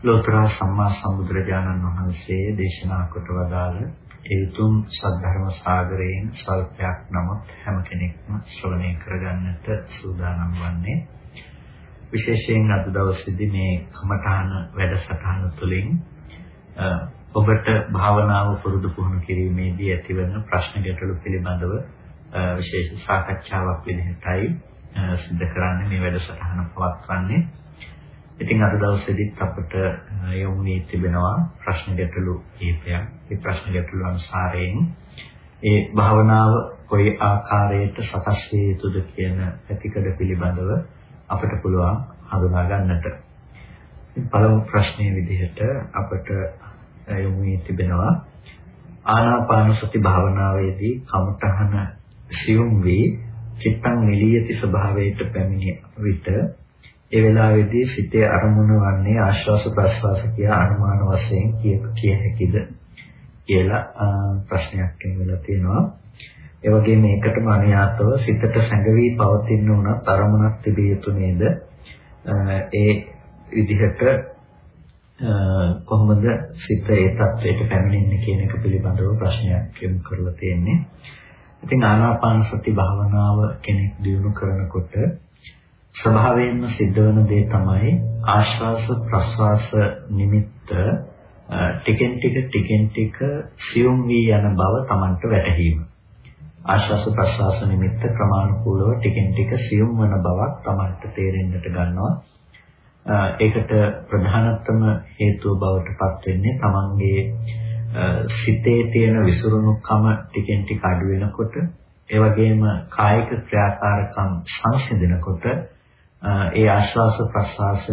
ලෝතර සම්මා සම්බුදුරජාණන් වහන්සේ දේශනා කොට වදාළ ඒ උතුම් සද්ධර්ම සාගරයෙන් සල්පයක් නමුත් හැම කෙනෙක්ම ශ්‍රවණය කරගන්නට සූදානම් වන්නේ විශේෂයෙන් අද දවසේදී මේ කමඨාන වැඩසටහන තුළින් ඔබට භාවනාව පුරුදු පුහුණු කිරීමේදී ඇතිවන ප්‍රශ්න ගැටලු පිළිබඳව විශේෂ සාකච්ඡාවක් විදිහටයි සිදු කරන්නේ මේ වැඩසටහන පවත්වන්නේ. ඉතින් අද දවසේදීත් අපට යොමු වී තිබෙනවා ප්‍රශ්න ගැටලු කිහිපයක්. මේ ප්‍රශ්න ගැටලු අනුසාරයෙන් ඒ භාවනාව කොයි ආකාරයට සකස් විය යුතුද කියන පැතිකඩ පිළිබඳව අපට පුළුවන් හඳුනා ගන්නට. පළමු ප්‍රශ්නයේ විදිහට අපට යොමු වී තිබෙනවා ආනාපාන සති භාවනාවේදී කමඨහන සියුම් වේ චිත්තං නිලියති ස්වභාවයට පැමිණි විට ඒ වෙලාවේදී සිතේ අරමුණ වන්නේ ආශ්වාස ප්‍රශ්වාස කියා අනුමාන වශයෙන් කිය හැකිද කියලා ප්‍රශ්නයක් වෙලා තියෙනවා. ඒ වගේම මේකටම අනුයාතව සිතට සැඟවි පවතින උනත් අරමුණක් තිබිය යුතු නේද? ඒ විදිහට කොහොමද සිත ඒ தත්වයට පැමිණෙන්නේ කියන එක පිළිබඳව ප්‍රශ්නයක් යොමු කරලා තියෙන්නේ. ඉතින් ආනාපාන සති භාවනාව කෙනෙක් දියුණු කරනකොට ස්වභාවයෙන්ම සිද්ධ වෙන දේ තමයි ආශ්වාස ප්‍රශ්වාස නිමිත්ත ටිකෙන් ටික ටිකෙන් ටික සියුම් වී යන බව Tamanට වැටහීම. ආශ්වාස ප්‍රශ්වාස නිමිත්ත ක්‍රමානුකූලව ටිකෙන් ටික සියුම් වන බවක් Tamanට තේරෙන්නට ගන්නවා. ඒකට ප්‍රධානතම හේතුව බවට පත් වෙන්නේ Tamanගේ සිතේ තියෙන විසිරුණුකම ටිකෙන් ටික අඩු වෙනකොට ඒ වගේම කායික ක්‍රියාකාරකම් සංසිඳනකොට ඒ ආශ්වාස ප්‍රශ්වාස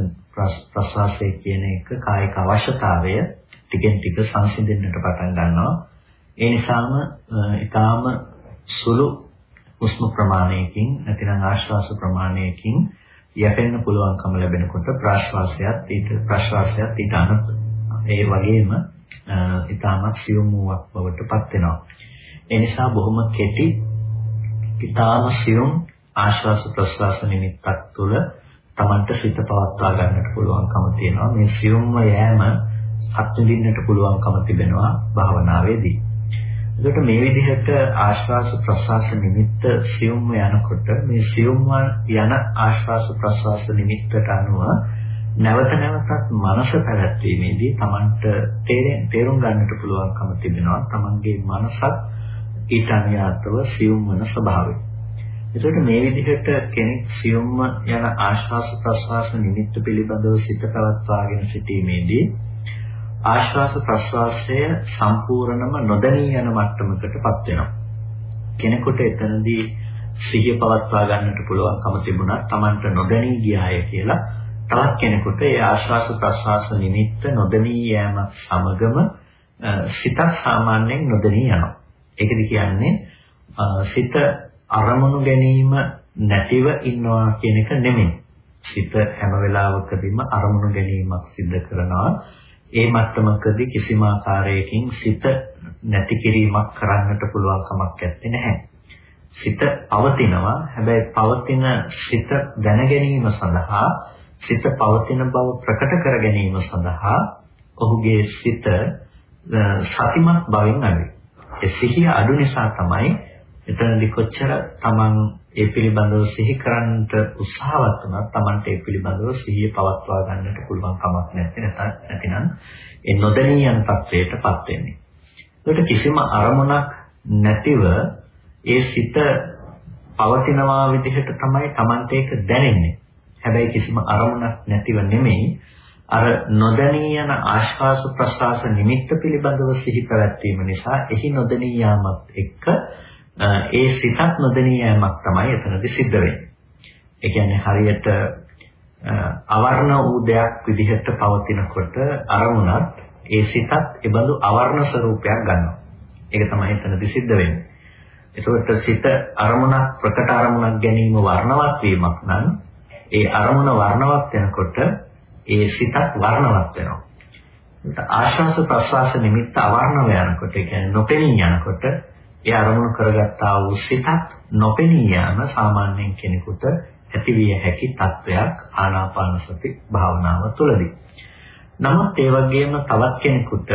ප්‍රශ්වාසයේ කියන එක කායික අවශ්‍යතාවය ටිකෙන් ටික සංසිඳෙන්නට පටන් ගන්නවා ඒ නිසාම ඊටාම සුළු හුස්ම ප්‍රමාණයකින් නැතිනම් ආශ්වාස ප්‍රමාණයකින් යැපෙන්න පුළුවන්කම ලැබෙනකොට ප්‍රාශ්වාසයත් ඊට ප්‍රශ්වාසයත් ඊට අනුත් ඒ වගේම ඊටමත් සියුම් වූවක් බවට පත් වෙනවා. ඒ නිසා බොහොම කෙටි ඊටම සියුම් ආශ්වාස ප්‍රශ්වාස නිමිත්තක් තුළ Tamanට සිත පවත්වා ගන්නට පුළුවන්කම තියෙනවා. මේ සියුම්ව යෑම අත්විඳින්නට පුළුවන්කම තිබෙනවා භාවනාවේදී. එතකොට මේ විදිහට ආශ්වාස ප්‍රශ්වාස නිමිත්ත සියුම්ව යනකොට මේ සියුම්ව යන ආශ්වාස ප්‍රශ්වාස නිමිත්තට අනුව නැවත නැවතත් මනස පැවැත්වීමේදී Tamanට තේරුම් ගන්නට පුළුවන්කම තිබෙනවා Tamanගේ මනසත් ඊට අනුයාතව සියුම් වන ස්වභාවය. එතකොට මේ විදිහට කෙනෙක් සියුම්ම යන ආශ්වාස ප්‍රශ්වාස නිමිත්ත පිළිබඳව සිත පවත්වාගෙන සිටීමේදී ආශ්වාස ප්‍රශ්වාසය සම්පූර්ණම නොදැනී යන මට්ටමකටපත් වෙනවා. කෙනෙකුට එතනදී සිහිය පවත්වා ගන්නට පුළුවන්කම තිබුණා Tamanට නොදැනී ගියාය කියලා තවත් කෙනෙකුට ඒ ආශ්වාස ප්‍රශ්වාස නිමිත්ත නොදෙනී යෑම සමගම සිතක් සාමාන්‍යයෙන් නොදෙනී යනවා. ඒකද කියන්නේ සිත අරමුණු ගැනීම නැතිව ඉන්නවා කියන එක නෙමෙයි. සිත හැම වෙලාවකදීම අරමුණු ගැනීමක් සිද්ධ කරනවා. ඒ මට්ටමකදී කිසිම ආකාරයකින් සිත නැති කිරීමක් කරන්නට පුළුවන් කමක් නැත්තේ සිත පවතිනවා. හැබැයි පවතින සිත දැන ගැනීම සඳහා සිත පවතින බව ප්‍රකට කර ගැනීම සඳහා ඔහුගේ සිත සතිමත් බවින් අඩුයි. ඒ සිහිය අඩු නිසා තමයි එතනදි කොච්චර Taman ඒ පිළිබඳව සිහි කරන්නට උත්සාහවත් වුණත් Tamanට ඒ පිළිබඳව සිහිය පවත්වා ගන්නට පුළුවන් කමක් නැති නැතිනම් ඒ නොදැනී යන තත්වයටපත් වෙන්නේ. ඒකට කිසිම අරමුණක් නැතිව ඒ සිත පවතිනවා විදිහට තමයි Tamanට ඒක දැනෙන්නේ. හැබැයි කිසිම අරමුණක් නැතිව නෙමෙයි අර නොදැනී යන ආශ්වාස ප්‍රශ්වාස නිමිත්ත පිළිබඳව සිහි පැවැත්වීම නිසා එහි නොදැනී යාමත් එක්ක ඒ සිතත් නොදැනී යෑමක් තමයි එතනදී සිද්ධ වෙන්නේ. ඒ කියන්නේ හරියට අවර්ණ වූ දෙයක් විදිහට පවතිනකොට අරමුණත් ඒ සිතත් ඒබඳු අවර්ණ ස්වરૂපයක් ගන්නවා. ඒක තමයි එතනදි සිද්ධ වෙන්නේ. ඒකට සිත අරමුණක් ප්‍රකට අරමුණක් ගැනීම වර්ණවත් වීමක් නම් ඒ අරමුණ වර්ණවත් වෙනකොට ඒ සිතත් වර්ණවත් වෙනවා. ආශ්වාස ප්‍රශ්වාස නිමිත්ත අවර්ණව යනකොට ඒ කියන්නේ නොපෙනී යනකොට ඒ අරමුණු කරගත්තා වූ සිතත් නොපෙනී යාම සාමාන්‍යයෙන් කෙනෙකුට ඇතිවිය හැකි තත්වයක් ආනාපාන සති භාවනාව තුළදී. නමුත් ඒ වගේම තවත් කෙනෙකුට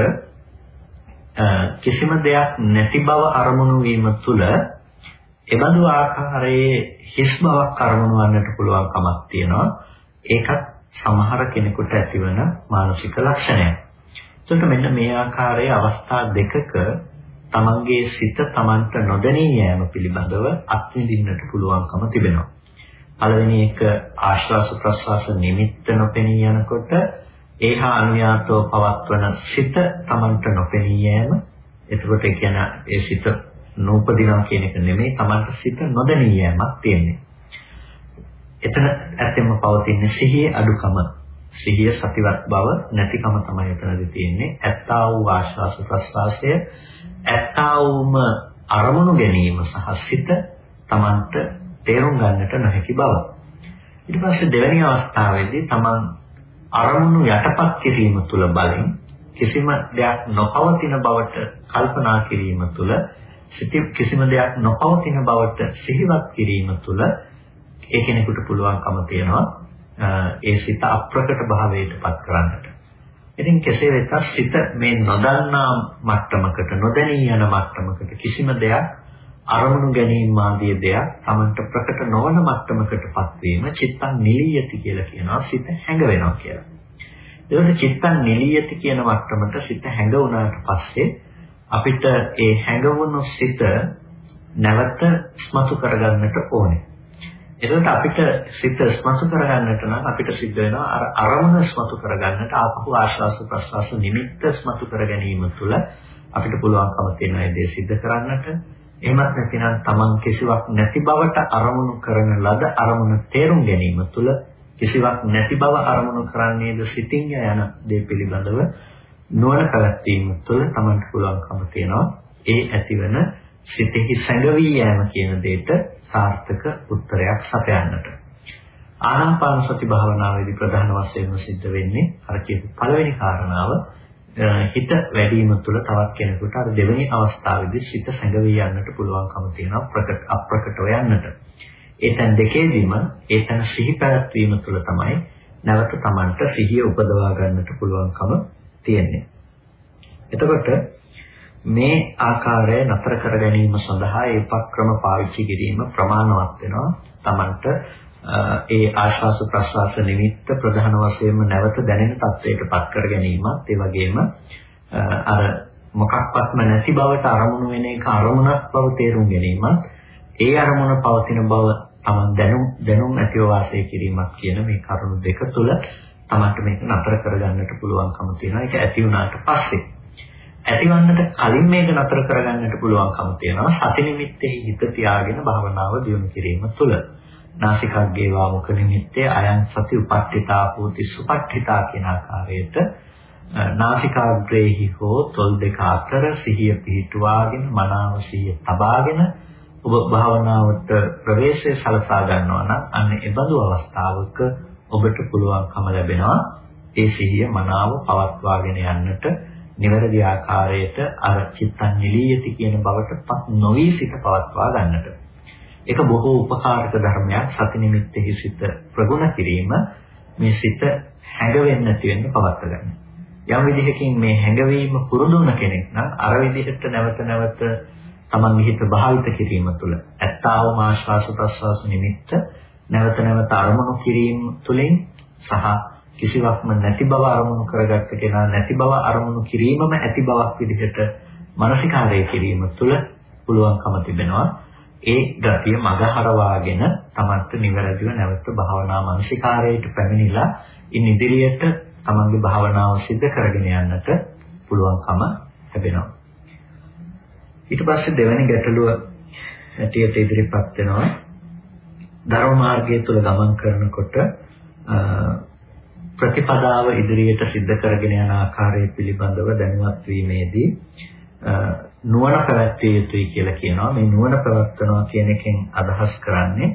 කිසිම දෙයක් නැති බව අරමුණු වීම තුළ එබඳු ආකාරයේ හිස් බවක් අරමුණු වන්නට පුළුවන් කමක් තියෙනවා. ඒකත් සමහර කෙනෙකුට ඇතිවන මානසික ලක්ෂණයක්. එතකොට මෙන්න මේ ආකාරයේ අවස්ථා දෙකක තමන්ගේ සිත තමන්ට නොදැනී යෑම පිළිබඳව අත්විඳින්නට පුළුවන්කම තිබෙනවා. පළවෙනි එක ආශ්වාස ප්‍රශ්වාස නිමිත්ත නොපෙනී යනකොට ඒහා අනුයාතව පවත්වන සිත තමන්ට නොපෙනී යෑම. එතකොට ඒ කියන්නේ ඒ සිත නූපදිනවා කියන එක නෙමෙයි තමන්ට සිත නොදැනී යෑමක් තියෙන්නේ. එතන ඇත්තෙන්ම පවතින සිහියේ අඩුකම සිහිය සතිවත් බව නැතිකම තමයි එතනදී තියෙන්නේ. ඇත්තා වූ ආශ්වාස ප්‍රශ්වාසය ඇත්තා වූම අරමුණු ගැනීම සහ සිත Tamanට තේරුම් ගන්නට නොහැකි බව. ඊට පස්සේ දෙවැනි අවස්ථාවේදී Taman අරමුණු යටපත් කිරීම තුළ බලෙන් කිසිම දෙයක් නොපවතින බවට කල්පනා කිරීම තුළ සිත කිසිම දෙයක් නොපවතින බවට සිහිවත් කිරීම තුළ ඒ කෙනෙකුට පුළුවන්කම තියෙනවා ඒ සිත අප්‍රකට භාවයට පත් කරන්නට. ඉතින් කෙසේ වෙතත් සිත මේ නොදන්නා මට්ටමකට නොදැනී යන මට්ටමකට කිසිම දෙයක් අරමුණු ගැනීම ආදී දෙයක් Tamanට ප්‍රකට නොවන මට්ටමකටපත් වීම චිත්තං නිලියති කියලා කියනවා සිත හැඟ වෙනවා කියලා. ඒකට චිත්තං නිලියති කියන මට්ටමට සිත හැඟ වුණාට පස්සේ අපිට ඒ හැඟවුණු සිත නැවත ස්මතු කරගන්නට ඕනේ. එතකොට අපිට සිත ස්මතු කරගන්නට නම් අපිට සිද්ධ වෙනවා අර අරමුණ ස්මතු කරගන්නට ආපහු ආශ්වාස ප්‍රශ්වාස නිමිත්ත ස්මතු කර ගැනීම තුළ අපිට පුළුවන්කම තියෙන ඒ දේ සිද්ධ කරන්නට. එහෙමත් නැතිනම් Taman කිසිවක් නැති බවට අරමුණු කරන ලද අරමුණ තේරුම් ගැනීම තුළ කිසිවක් නැති බව අරමුණු කරන්නේද සිතින් යන දේ පිළිබඳව නුවණ පැවැත්වීම තුළ Tamanට පුළුවන්කම තියෙනවා. ඒ ඇතිවන සිතෙහි සැඟවී යෑම කියන දෙයට සාර්ථක උත්තරයක් සපයන්නට. ආනාපාන සති භාවනාවේදී ප්‍රධාන වශයෙන්ම සිද්ධ වෙන්නේ අර කියපු පළවෙනි කාරණාව හිත වැඩිම තුළ තවත් කෙනෙකුට අර දෙවෙනි අවස්ථාවේදී සිත සැඟවී යන්නට පුළුවන්කම තියෙනවා ප්‍රකට අප්‍රකටව යන්නට. ඒ තැන් දෙකේදීම ඒ තැන සිහි පැවැත්වීම තුළ තමයි නැවත Tamanට සිහිය උපදවා ගන්නට පුළුවන්කම තියෙන්නේ. එතකොට මේ ආකාරය නතර කර ගැනීම සඳහා ඒ උපක්‍රම පාවිච්චි කිරීම ප්‍රමාණවත් වෙනවා. Tamanට ඒ ආශ්වාස ප්‍රශ්වාස නිමිත්ත ප්‍රධාන වශයෙන්ම නැවත දැනෙන තත්වයට පත් කර ගැනීමත් ඒ වගේම අර මොකක්වත්ම නැති බවට අරමුණු වෙන එක අරමුණක් බව තේරුම් ගැනීමත් ඒ අරමුණ පවතින බව Taman දැනුම් දැනුම් ඇතිව වාසය කිරීමත් කියන මේ කරුණු දෙක තුල Tamanට මේක නතර කරගන්නට පුළුවන්කම තියෙනවා. ඒක ඇති වුණාට පස්සේ ඇතිවන්නට කලින් මේක නතර කරගන්නට පුළුවන්කම තියෙනවා සති නිමිත්තේ හිත තියාගෙන භාවනාව දියුණු කිරීම තුළ. නාසිකග්ගේ වාමුක නිමිත්තේ අයං සති උපට්ඨිතා පූති සුපට්ඨිතා කියන ආකාරයට නාසිකාග්‍රේහි හෝ තොල් දෙක අතර සිහිය පිහිටුවාගෙන මනාව සිහිය තබාගෙන ඔබ භාවනාවට ප්‍රවේශය සලසා ගන්නවා නම් අන්න ඒ බඳු අවස්ථාවක ඔබට පුළුවන්කම ලැබෙනවා ඒ සිහිය මනාව පවත්වාගෙන යන්නට නිවැරදි ආකාරයට අර චිත්තං නිලීයති කියන බවට පත් නොවි සිත පවත්වා ගන්නට. ඒක බොහෝ උපකාරක ධර්මයක් සති නිමිත්තෙහි සිත ප්‍රගුණ කිරීම මේ සිත හැඟවෙන්නේ නැති වෙන්න පවත් ගන්න. යම් විදිහකින් මේ හැඟවීම පුරුදුන කෙනෙක් නම් අර විදිහට නැවත නැවත තමන්ගේ හිත භාවිත කිරීම තුළ ඇත්තාවම ආශ්වාස ප්‍රශ්වාස නිමිත්ත නැවත නැවත අරමුණු කිරීම තුළින් සහ කිසිවක්ම නැති බව අරමුණු කරගත්ත කෙනා නැති බව අරමුණු කිරීමම ඇති බවක් විදිහට මානසිකාරය කිරීම තුළ පුළුවන්කම තිබෙනවා. ඒ ගතිය මගහරවාගෙන තමන්ට නිවැරදිව නැවත භාවනා මානසිකාරයට පැමිණිලා ඉන් ඉදිරියට තමන්ගේ භාවනාව සිද්ධ කරගෙන යන්නට පුළුවන්කම ලැබෙනවා. ඊට පස්සේ දෙවෙනි ගැටලුව ඇටියට ඉදිරිපත් වෙනවා. ධර්ම මාර්ගය තුල ගමන් කරනකොට ප්‍රතිපදාව ඉදිරියට සිද්ධ කරගෙන යන ආකාරය පිළිබඳව දැනුවත් වීමේදී නුවණ පැවැත්විය යුතුයි කියලා කියනවා. මේ නුවණ පැවැත්වනවා කියන එකෙන් අදහස් කරන්නේ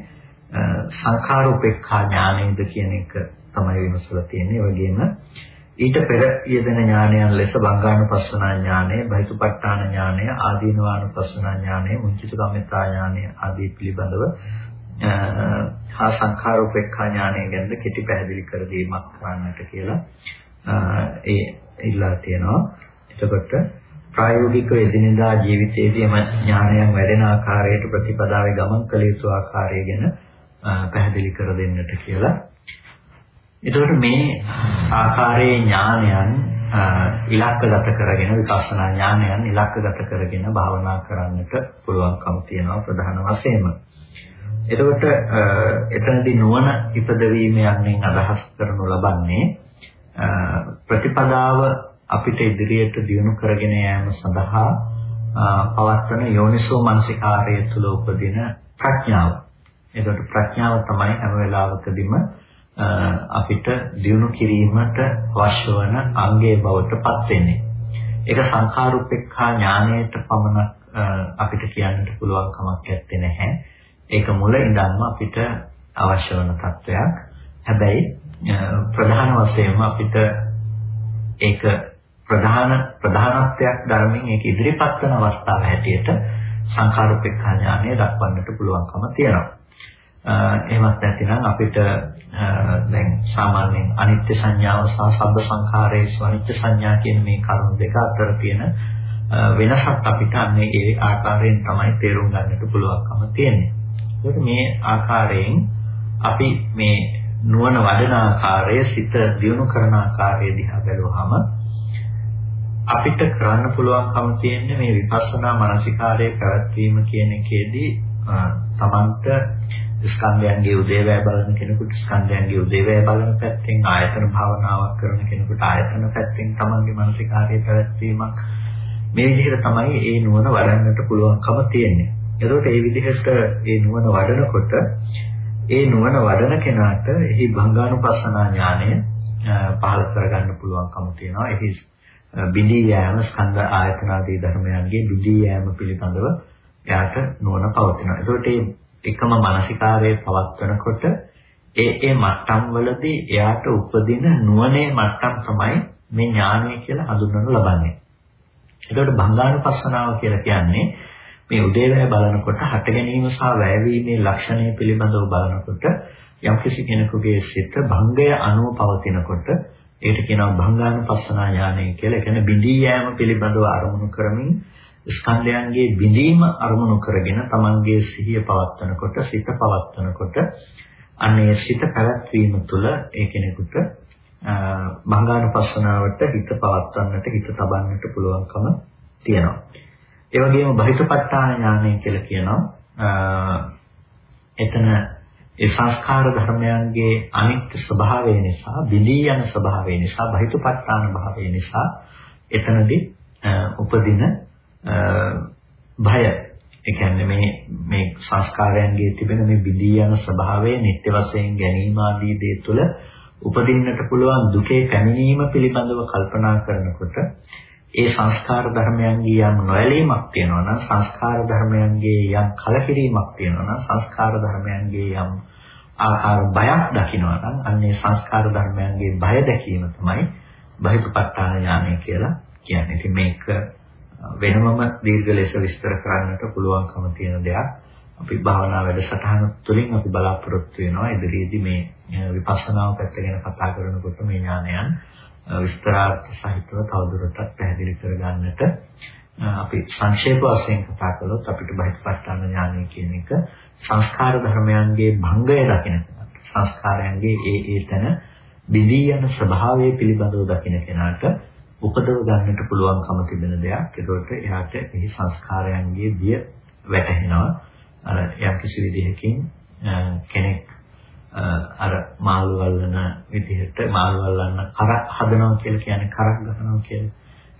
සංඛාර උපේක්ඛා ඥානයද කියන එක තමයි විමසලා තියෙන්නේ. ඒ වගේම ඊට පෙර යෙදෙන ඥානයන් ලෙස බංගානුපස්සනා ඥානය, බහිතුපට්ඨාන ඥානය, ආදීනවානුපස්සනා ඥානය, මුංචිත කම්මිතා ඥානය ආදී පිළිබඳව හා සංඛාර උපේක්ඛා ඥානය ගැන කෙටි පැහැදිලි කර දීමක් කරන්නට කියලා ඒ ඉල්ලා තියෙනවා. එතකොට ප්‍රායෝගික එදිනෙදා ජීවිතයේදීම ඥානයන් වැඩෙන ආකාරයට ප්‍රතිපදාවේ ගමන් කළ යුතු ආකාරය ගැන පැහැදිලි කර දෙන්නට කියලා. එතකොට මේ ආකාරයේ ඥානයන් ඉලක්කගත කරගෙන විපස්සනා ඥානයන් ඉලක්කගත කරගෙන භාවනා කරන්නට පුළුවන්කම තියෙනවා ප්‍රධාන වශයෙන්ම. එතකොට එතනදී නුවණ ඉපදවීම යන්නේ අදහස් කරනු ලබන්නේ ප්‍රතිපදාව අපිට ඉදිරියට දියුණු කරගෙන යාම සඳහා පවත්වන යෝනිසෝ මනසිකාරය තුළ උපදින ප්‍රඥාව. එතකොට ප්‍රඥාව තමයි හැම වෙලාවකදීම අපිට දියුණු කිරීමට අවශ්‍ය වන අංගයේ බවට පත් වෙන්නේ. ඒක සංඛාරුපේක්ඛා ඥානයට පමණ අපිට කියන්නට පුළුවන් කමක් නැත්තේ නැහැ. ඒක මුල ඉඳන්ම අපිට අවශ්‍ය වන තත්වයක්. හැබැයි ප්‍රධාන වශයෙන්ම අපිට ඒක ප්‍රධාන ප්‍රධානත්වයක් ධර්මයෙන් ඒක ඉදිරිපත් කරන අවස්ථාව හැටියට සංඛාරුපේක්ඛා ඥානය දක්වන්නට පුළුවන්කම තියෙනවා. එහෙමත් නැතිනම් අපිට දැන් සාමාන්‍යයෙන් අනිත්‍ය සංඥාව සහ සබ්බ සංඛාරයේ අනිත්‍ය සංඥා කියන මේ කරුණු දෙක අතර තියෙන වෙනසක් අපිට අන්නේ ඒ ආකාරයෙන් තමයි තේරුම් ගන්නට පුළුවන්කම තියෙන්නේ. ඒකට මේ ආකාරයෙන් අපි මේ නුවණ වඩන ආකාරය සිත දියුණු කරන ආකාරය දිහා බැලුවහම අපිට කරන්න පුළුවන්කම තියෙන්නේ මේ විපස්සනා මානසිකාරයේ පැවැත්වීම කියන එකේදී තමන්ට ස්කන්ධයන්ගේ උදේවැය බලන කෙනෙකුට ස්කන්ධයන්ගේ උදේවැය බලන පැත්තෙන් ආයතන භාවනාවක් කරන කෙනෙකුට ආයතන පැත්තෙන් තමන්ගේ මානසිකාරයේ පැවැත්වීමක් මේ විදිහට තමයි ඒ නුවණ වඩන්නට පුළුවන්කම තියෙන්නේ. එතකොට මේ විදිහට ඒ නුවණ වඩනකොට ඒ නුවණ වඩන කෙනාට එහි භංගානුපස්සනා ඥානය පහළ කරගන්න පුළුවන්කම තියෙනවා. එහි බිඳී යෑම ස්කන්ධ ආයතන ආදී ධර්මයන්ගේ බිඳී යෑම පිළිබඳව එයාට නුවණ පවතිනවා. ඒකට මේ එකම මානසිකාරයේ පවත්වනකොට ඒ ඒ මට්ටම් වලදී එයාට උපදින නුවණේ මට්ටම් තමයි මේ ඥානය කියලා හඳුන්වනු ලබන්නේ. ඒකට භංගානුපස්සනාව කියලා කියන්නේ මේ උදේවැය බලනකොට හට ගැනීම සහ වැයවීමේ ලක්ෂණය පිළිබඳව බලනකොට යම්කිසි කෙනෙකුගේ සිත භංගය අනුව පවතිනකොට ඒකට කියනවා භංගානුපස්සනා ඥානය කියලා. ඒ කියන්නේ බිඳී යෑම පිළිබඳව අරමුණු කරමින් ස්කන්ධයන්ගේ බිඳීම අරමුණු කරගෙන තමන්ගේ සිහිය පවත්වනකොට සිත පවත්වනකොට අන්නේ සිත පැවැත්වීම තුළ ඒ කෙනෙකුට භංගානුපස්සනාවට හිත පවත්වන්නට හිත තබන්නට පුළුවන්කම තියෙනවා. ඒ වගේම බහිතපත්තාන ඥානය කියලා කියනවා. එතන ඒ සංස්කාර ධර්මයන්ගේ අනිත්‍ය ස්වභාවය නිසා, බිඳී යන ස්වභාවය නිසා, බහිතපත්තාන භාවය නිසා එතනදී උපදින භය ඒ කියන්නේ මේ මේ සංස්කාරයන්ගේ තිබෙන මේ බිඳී යන ස්වභාවය නිත්‍ය වශයෙන් ගැනීම ආදී දේ තුළ උපදින්නට පුළුවන් දුකේ පැමිණීම පිළිබඳව කල්පනා කරනකොට ඒ සංස්කාර ධර්මයන්ගේ යම් නොඇලීමක් තියෙනවා නම් සංස්කාර ධර්මයන්ගේ යම් කලකිරීමක් තියෙනවා නම් සංස්කාර ධර්මයන්ගේ යම් ආකාර බයක් දකිනවා නම් අන්නේ සංස්කාර ධර්මයන්ගේ බය දැකීම තමයි බහිපපත්තාන ඥානය කියලා කියන්නේ. ඉතින් මේක වෙනමම දීර්ඝ ලෙස විස්තර කරන්නට පුළුවන්කම තියෙන දෙයක්. අපි භාවනා වැඩසටහන තුළින් අපි බලාපොරොත්තු වෙනවා ඉදිරියේදී මේ විපස්සනාව පැත්ත ගැන කතා කරනකොට මේ ඥානයන් විස්තරාර්ථ සහිතව තවදුරටත් පැහැදිලි කරගන්නට අපි සංක්ෂේප වශයෙන් කතා කළොත් අපිට බහිස්පස්ඨාන ඥානය කියන එක සංස්කාර ධර්මයන්ගේ භංගය දකින සංස්කාරයන්ගේ ඒ ඒ තැන බිඳී යන ස්වභාවය පිළිබඳව දකින කෙනාට උපදව ගන්නට පුළුවන්කම තිබෙන දෙයක්. ඒකට එයාට එහි සංස්කාරයන්ගේ බිය වැටහෙනවා. අර යම් කිසි විදිහකින් කෙනෙක් අර මාළු වල්ලන විදිහට මාළු වල්ලන්න කරක් හදනවා කියලා කියන්නේ කරක් ගහනවා කියලා.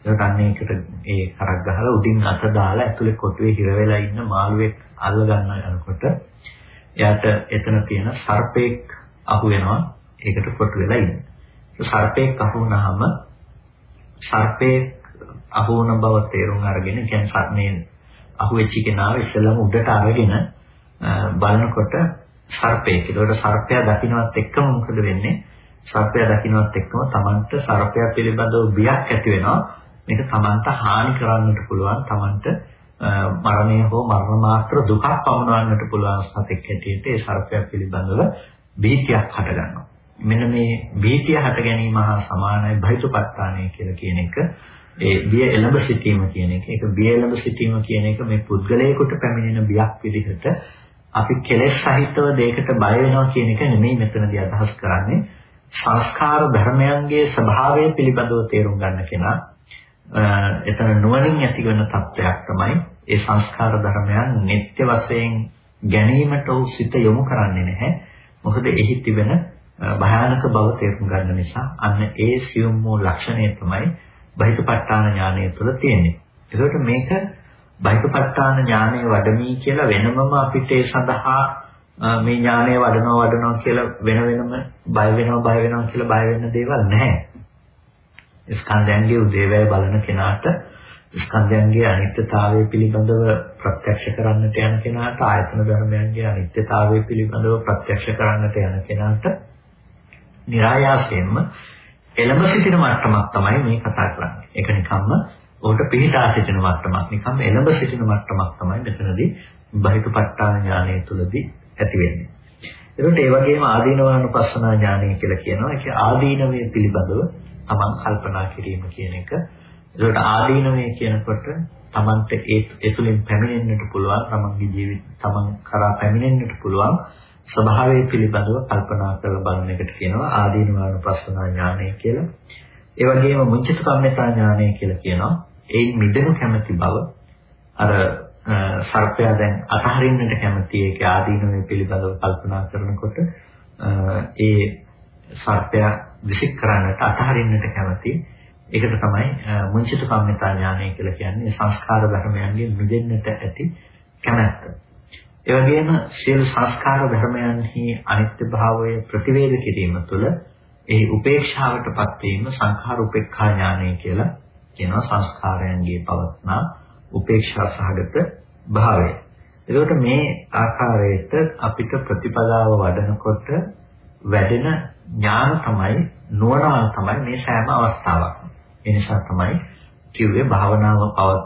ඒකට අන්නේකට ඒ කරක් ගහලා උඩින් අත දාලා ඇතුලේ කොටුවේ හිර වෙලා ඉන්න මාළුවෙක් අල්ල ගන්න යනකොට එයාට එතන තියෙන සර්පෙක් අහු වෙනවා. ඒකට කොටු වෙලා ඉන්නේ. සර්පෙක් අහු වුණාම සර්පේ අහු වුණ බව තේරුම් අරගෙන කියන්නේ මේ අහු වෙච්ච කෙනාව ඉස්සෙල්ලාම උඩට අරගෙන බලනකොට සර්පයෙක්. ඒකට සර්පයා දකින්නවත් එක්කම මොකද වෙන්නේ? සර්පයා දකින්නවත් එක්කම Tamanට සර්පයා පිළිබඳව බියක් ඇති වෙනවා. මේක Tamanට හානි කරන්නට පුළුවන්. Tamanට මරණය හෝ මරණ මාත්‍ර දුකක් පමුණවන්නට පුළුවන් සතෙක් හැටියට ඒ සර්පයා පිළිබඳව බීතියක් හටගන්නවා. මෙන්න මේ බීතිය හට ගැනීම හා සමානයි බහිතුපත්තානය කියලා කියන එක. ඒ බිය එළඹ සිටීම කියන එක. ඒක බිය එළඹ සිටීම කියන එක මේ පුද්ගලයාට පැමිණෙන බියක් විදිහට අපි කෙලෙස් සහිතව දෙයකට බය වෙනවා කියන එක නෙමෙයි මෙතනදී අදහස් කරන්නේ. සංස්කාර ධර්මයන්ගේ ස්වභාවය පිළිබඳව තේරුම් ගන්න කෙනා එතන නුවණින් ඇතිවන තත්වයක් තමයි ඒ සංස්කාර ධර්මයන් නිත්‍ය වශයෙන් ගැනීමට උ සිත යොමු කරන්නේ නැහැ. මොකද එහි තිබෙන භයානක බව තේරුම් ගන්න නිසා අන්න ඒ සියුම් වූ ලක්ෂණය තමයි බහිතපත්තාන ඥානය තුළ තියෙන්නේ. ඒකට මේක බහිතපත්තාන ඥානය වඩමි කියලා වෙනමම අපිට ඒ සඳහා මේ ඥානය වඩනවා වඩනවා කියලා වෙන වෙනම බය වෙනවා බය වෙනවා කියලා බය වෙන්න දේවල් නැහැ. ස්කන්ධයන්ගේ උදේවැය බලන කෙනාට ස්කන්ධයන්ගේ අනිත්‍යතාවය පිළිබඳව ප්‍රත්‍යක්ෂ කරන්නට යන කෙනාට ආයතන ධර්මයන්ගේ අනිත්‍යතාවය පිළිබඳව ප්‍රත්‍යක්ෂ කරන්නට යන කෙනාට નિરાයාසයෙන්ම එළඹ සිටින මට්ටමක් තමයි මේ කතා කරන්නේ. ඒක නිකම්ම ඔහුට පිළිටා සිටින මට්ටමක් නිකම්ම එළඹ සිටින මට්ටමක් තමයි මෙතනදී බහිතපත්තාන ඥානය තුළදී ඇති වෙන්නේ. ඒකට ඒ වගේම ආදීනවානුපස්සනා ඥානය කියලා කියනවා. ඒක ආදීනවයේ පිළිබඳව තමන් කල්පනා කිරීම කියන එක. ඒකට ආදීනවයේ කියනකොට තමන්ට ඒ තුලින් පැමිණෙන්නට පුළුවන් තමන්ගේ ජීවිත තමන් කරා පැමිණෙන්නට පුළුවන් ස්වභාවය පිළිබඳව කල්පනා කරලා බලන එකට කියනවා ආදීනවානුපස්සනා ඥානය කියලා. ඒ වගේම මුංචිත කම්මිතා ඥානය කියලා කියනවා. ඒන් මිදෙනු කැමැති බව අර සර්පයා දැන් අතහරින්නට කැමති ඒක ආදීනවේ පිළිබඳව කල්පනා කරනකොට ඒ සර්පයා විසික් කරන්නට අතහරින්නට කැමති ඒකට තමයි මුංචිත කම්මිතා ඥානය කියලා කියන්නේ සංස්කාර ධර්මයන්ගෙන් මිදෙන්නට ඇති කැමැත්ත. ඒ වගේම සියලු සංස්කාර ධර්මයන්හි අනිත්‍ය භාවය ප්‍රතිවේද කිරීම තුළ ඒ උපේක්ෂාවටපත් වීම සංඛාර උපේක්ඛා ඥානය කියලා කියනවා සංස්කාරයන්ගේ පවත්නා උපේක්ෂා සහගත භාවය. එතකොට මේ ආකාරයට අපිට ප්‍රතිපදාව වඩනකොට වැඩෙන ඥාන තමයි නුවණ තමයි මේ සෑම අවස්ථාවක්ම. ඒ නිසා තමයි කිව්වේ භාවනාව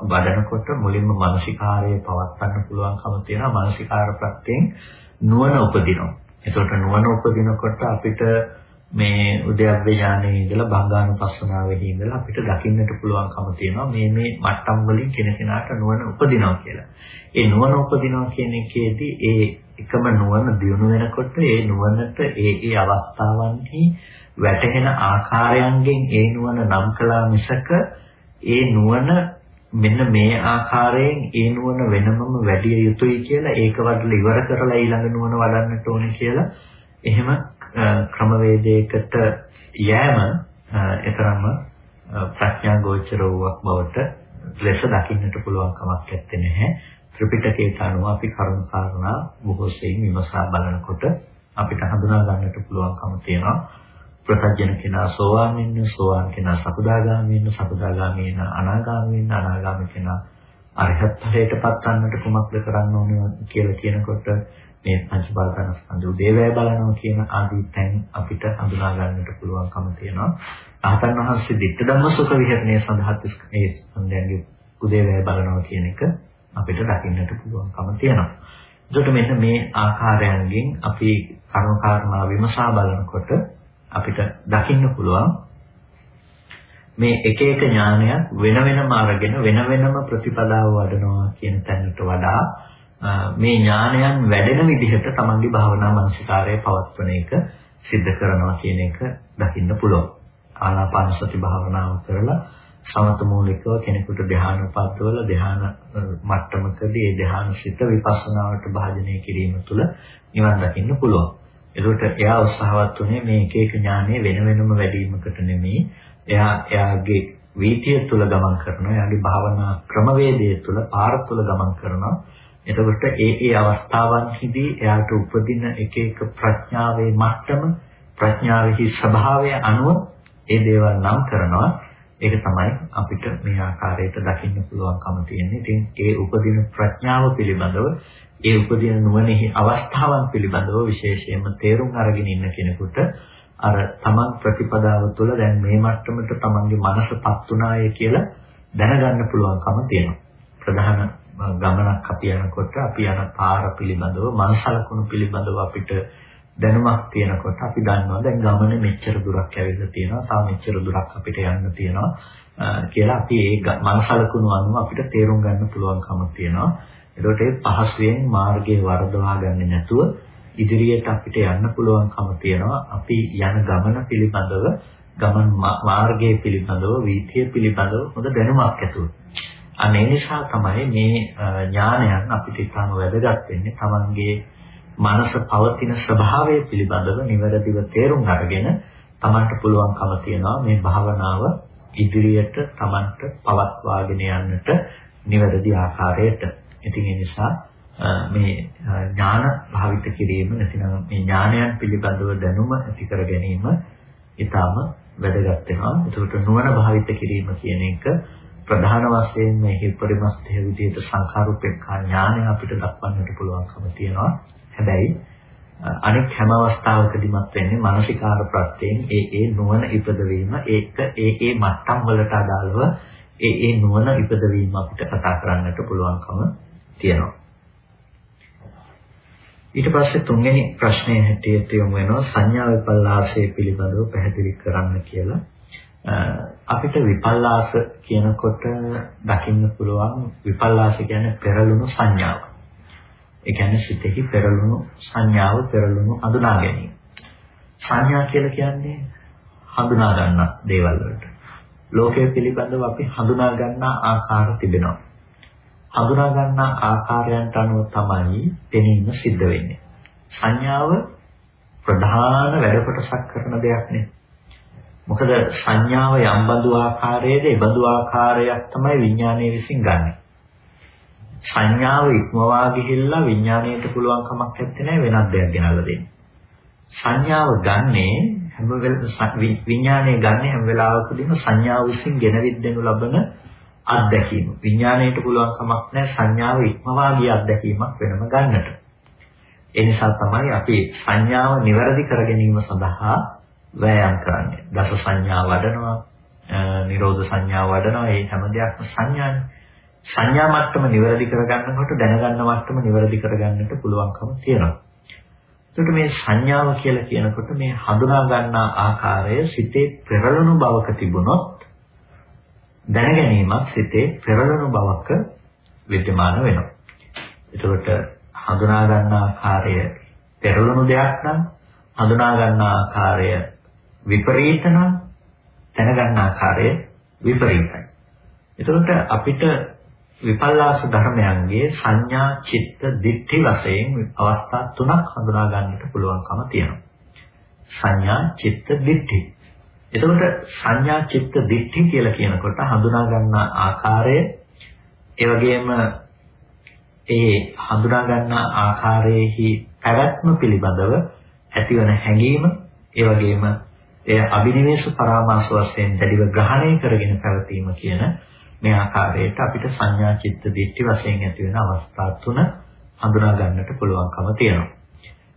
වඩනකොට මුලින්ම මානසිකාරය පවත්වන්න පුළුවන්කම තියෙනවා මානසිකාර ප්‍රත්‍යයෙන් නුවණ උපදිනවා. එතකොට නුවණ උපදිනකොට අපිට මේ උද්‍යප්පේ ඥානයේ ඉඳලා භංගානුපස්සනාවෙහි ඉඳලා අපිට දකින්නට පුළුවන්කම තියෙනවා මේ මේ මට්ටම් වලින් කෙනකෙනාට නුවණ උපදිනවා කියලා. ඒ නුවණ උපදිනවා කියන එකේදී ඒ එකම නුවණ දියුණු වෙනකොට ඒ නුවණට ඒ ඒ අවස්ථාවන්හි වැටහෙන ආකාරයන්ගෙන් ඒ නුවණ නම් කළා මිසක ඒ නුවණ මෙන්න මේ ආකාරයෙන් ඒ නුවණ වෙනමම වැඩි යුතුයි කියලා ඒක වඩලා ඉවර කරලා ඊළඟ නුවණ වඩන්නට ඕනේ කියලා එහෙම ක්‍රමවේදයකට යෑම එතරම්ම ප්‍රඥා ගෝචර වූවක් බවට ලෙස දකින්නට පුළුවන් කමක් නැත්තේ නැහැ. ත්‍රිපිටකයට අනුව අපි කරුණු කාරණා බොහෝ සෙයින් විමසා බලනකොට අපිට හඳුනා ගන්නට පුළුවන්කම තියෙනවා. ප්‍රසජන කෙනා සෝවාන් වෙන්න සෝවාන් කෙනා සකදාගාමී වෙන්න සකදාගාමී වෙන අනාගාමී වෙන්න අනාගාමී කෙනා අරහත් ඵලයටපත් ගන්නට කුමක්ද කරන්න ඕනේ කියලා කියනකොට මේ පංචපාදන ස්කන්ධ උදේවැය බලනවා කියන ආදී තැන් අපිට හඳුනා ගන්නට පුළුවන්කම තියෙනවා. රහතන් වහන්සේ ਦਿੱත්ත ධම්ම සුඛ විහරණය සඳහා මේ ස්කන්ධයන්ගේ උදේවැය බලනවා කියන එක අපිට දකින්නට පුළුවන්කම තියෙනවා. එතකොට මෙන්න මේ ආකාරයන්ගෙන් අපි කර්ම කාරණා විමසා බලනකොට අපිට දකින්න පුළුවන් මේ එක එක ඥානයක් වෙන වෙනම අරගෙන වෙන වෙනම ප්‍රතිපදාව වඩනවා කියන තැනට වඩා මේ ඥානයන් වැඩෙන විදිහට තමන්ගේ භාවනා මානසිකාරය පවත්වන එක සිද්ධ කරනවා කියන එක දකින්න පුළුවන්. ආනාපාන සති භාවනාව කරලා සමත මූලිකව කෙනෙකුට ධ්‍යාන උපද්දවල ධ්‍යාන මට්ටමකදී ඒ ධ්‍යාන සිත විපස්සනාවට භාජනය කිරීම තුළ නිවන් දකින්න පුළුවන්. ඒකට එයා උත්සාහවත් උනේ මේ එක එක ඥානය වෙන වෙනම වැඩිවීමකට නෙමෙයි. එයා එයාගේ වීතිය තුළ ගමන් කරනවා. එයාගේ භාවනා ක්‍රමවේදය තුළ පාර තුළ ගමන් කරනවා. එතකොට ඒ ඒ අවස්ථාවන්හිදී එයාට උපදින එක එක ප්‍රඥාවේ මට්ටම ප්‍රඥාවෙහි ස්වභාවය අනුව ඒ දේවල් නම් කරනවා. ඒක තමයි අපිට මේ ආකාරයට දකින්න පුළුවන්කම තියෙන්නේ. ඉතින් ඒ උපදින ප්‍රඥාව පිළිබඳව ඒ උපදින නුවණෙහි අවස්ථාවන් පිළිබඳව විශේෂයෙන්ම තේරුම් අරගෙන ඉන්න කෙනෙකුට අර තමන් ප්‍රතිපදාව තුළ දැන් මේ මට්ටමට තමන්ගේ මනසපත් උනාය කියලා දැනගන්න පුළුවන්කම තියෙනවා. ප්‍රධාන ගමනක් අපි යනකොට අපි යන පාර පිළිබඳව මනසලකුණු පිළිබඳව අපිට දැනුමක් තියෙනකොට අපි දන්නවා දැන් ගමනේ මෙච්චර දුරක් ඇවිල්ලා තියෙනවා තා මෙච්චර දුරක් අපිට යන්න තියෙනවා කියලා අපි ඒ මනසලකුණු අනුව අපිට තේරුම් ගන්න පුළුවන්කම තියෙනවා. එතකොට ඒ පහසුවෙන් මාර්ගයේ වර්ධවා ගන්න නැතුව ඉදිරියට අපිට යන්න පුළුවන්කම තියෙනවා. අපි යන ගමන පිළිබඳව ගමන් මාර්ගයේ පිළිබඳව වීථිය පිළිබඳව හොඳ දැනුමක් ඇතුව. අනේ නිසා තමයි මේ ඥානයන් අපිට ඉතාම වැදගත් වෙන්නේ තමන්ගේ මනස පවතින ස්වභාවය පිළිබඳව නිවැරදිව තේරුම් අරගෙන Tamanට පුළුවන්කම තියනවා මේ භාවනාව ඉදිරියට Tamanට පවත්වාගෙන යන්නට නිවැරදි ආකාරයට. ඉතින් ඒ නිසා මේ ඥාන භාවිත කිරීම නැතිනම් මේ ඥානයන් පිළිබඳව දැනුම ඇති කර ගැනීම ඊටාම වැදගත් වෙනවා. ඒකට නුවණ භාවිත කිරීම කියන එක ප්‍රධාන වශයෙන් මේ හිපරිමස්තය විදිහට සංඛාරුපේක්ඛා ඥානය අපිට දක්වන්නට පුළුවන්කම තියෙනවා. හැබැයි අනෙක් හැම අවස්ථාවකදීමත් වෙන්නේ මානසිකාර ප්‍රත්‍යයෙන් ඒ ඒ නුවණ ඉපදවීම ඒක ඒ ඒ මට්ටම් වලට අදාළව ඒ ඒ නුවණ ඉපදවීම අපිට කතා කරන්නට පුළුවන්කම තියෙනවා. ඊට පස්සේ තුන්වෙනි ප්‍රශ්නය හැටියට යොමු වෙනවා සංඥා විපල්ලාසය පිළිබඳව පැහැදිලි කරන්න කියලා. අපිට විපල්ලාස කියනකොට දකින්න පුළුවන් විපල්ලාස කියන්නේ පෙරළුණු සංඥාව. ඒ කියන්නේ සිතෙහි පෙරළුණු සංඥාව පෙරළුණු හඳුනා ගැනීම. සංඥා කියලා කියන්නේ හඳුනා ගන්න දේවල් වලට. ලෝකය පිළිබඳව අපි හඳුනා ගන්නා ආකාර තිබෙනවා. හඳුනා ගන්නා ආකාරයන්ට අනුව තමයි පෙනීම සිද්ධ වෙන්නේ. සංඥාව ප්‍රධාන වැඩ කොටසක් කරන දෙයක් නේ. මොකද සංඥාව යම් බඳු ආකාරයේද ඒ බඳු ආකාරයක් තමයි විඥානයේ විසින් ගන්නෙ. සංඥාව ඉක්මවා ගිහිල්ලා විඥාණයට පුළුවන් කමක් නැත්තේ වෙනත් දෙයක් ගෙනල්ලා දෙන්න. සංඥාව ගන්නේ හැම වෙලාවෙම විඥාණය ගන්නේ හැම වෙලාවකදීම සංඥාව විසින් ගෙනවිත් දෙනු ලබන අත්දැකීම. විඥාණයට පුළුවන් කමක් නැහැ සංඥාව ඉක්මවා ගිය අත්දැකීමක් වෙනම ගන්නට. ඒ නිසා තමයි අපි සංඥාව નિවරදි කර ගැනීම සඳහා වෑයම් කරන්නේ. දස සංඥා වඩනවා, නිරෝධ සංඥා වඩනවා. මේ හැම දෙයක්ම සංඥානේ. සංඥා මට්ටම නිවැරදි කරගන්නකොට දැනගන්න මට්ටම නිවැරදි කරගන්නට පුළුවන්කම තියෙනවා. එතකොට මේ සංඥාව කියලා කියනකොට මේ හඳුනා ගන්නා ආකාරය සිතේ පෙරළුණු බවක තිබුණොත් දැනගැනීමක් සිතේ පෙරළුණු බවක विद्यमान වෙනවා. එතකොට හඳුනා ගන්නා ආකාරය පෙරළුණු දෙයක් නම් හඳුනා ගන්නා ආකාරය විපරීත නම් දැනගන්න ආකාරය විපරීතයි. එතකොට අපිට විපල්ලාස ධර්මයන්ගේ සංඥා චිත්ත දිට්ඨි වශයෙන් අවස්ථා තුනක් හඳුනා ගන්නට පුළුවන්කම තියෙනවා. සංඥා චිත්ත දිට්ඨි. එතකොට සංඥා චිත්ත දිට්ඨි කියලා කියනකොට හඳුනා ගන්නා ආකාරය ඒ වගේම ඒ හඳුනා ගන්නා ආකාරයේහි පැවැත්ම පිළිබඳව ඇතිවන හැඟීම ඒ වගේම එය අභිනිවේෂ පරාමාස වශයෙන් දැඩිව ග්‍රහණය කරගෙන පැවතීම කියන මේ ආකාරයට අපිට සංඥා චිත්ත දිට්ඨි වශයෙන් ඇති වෙන අවස්ථා තුන හඳුනා ගන්නට පුළුවන්කම තියෙනවා.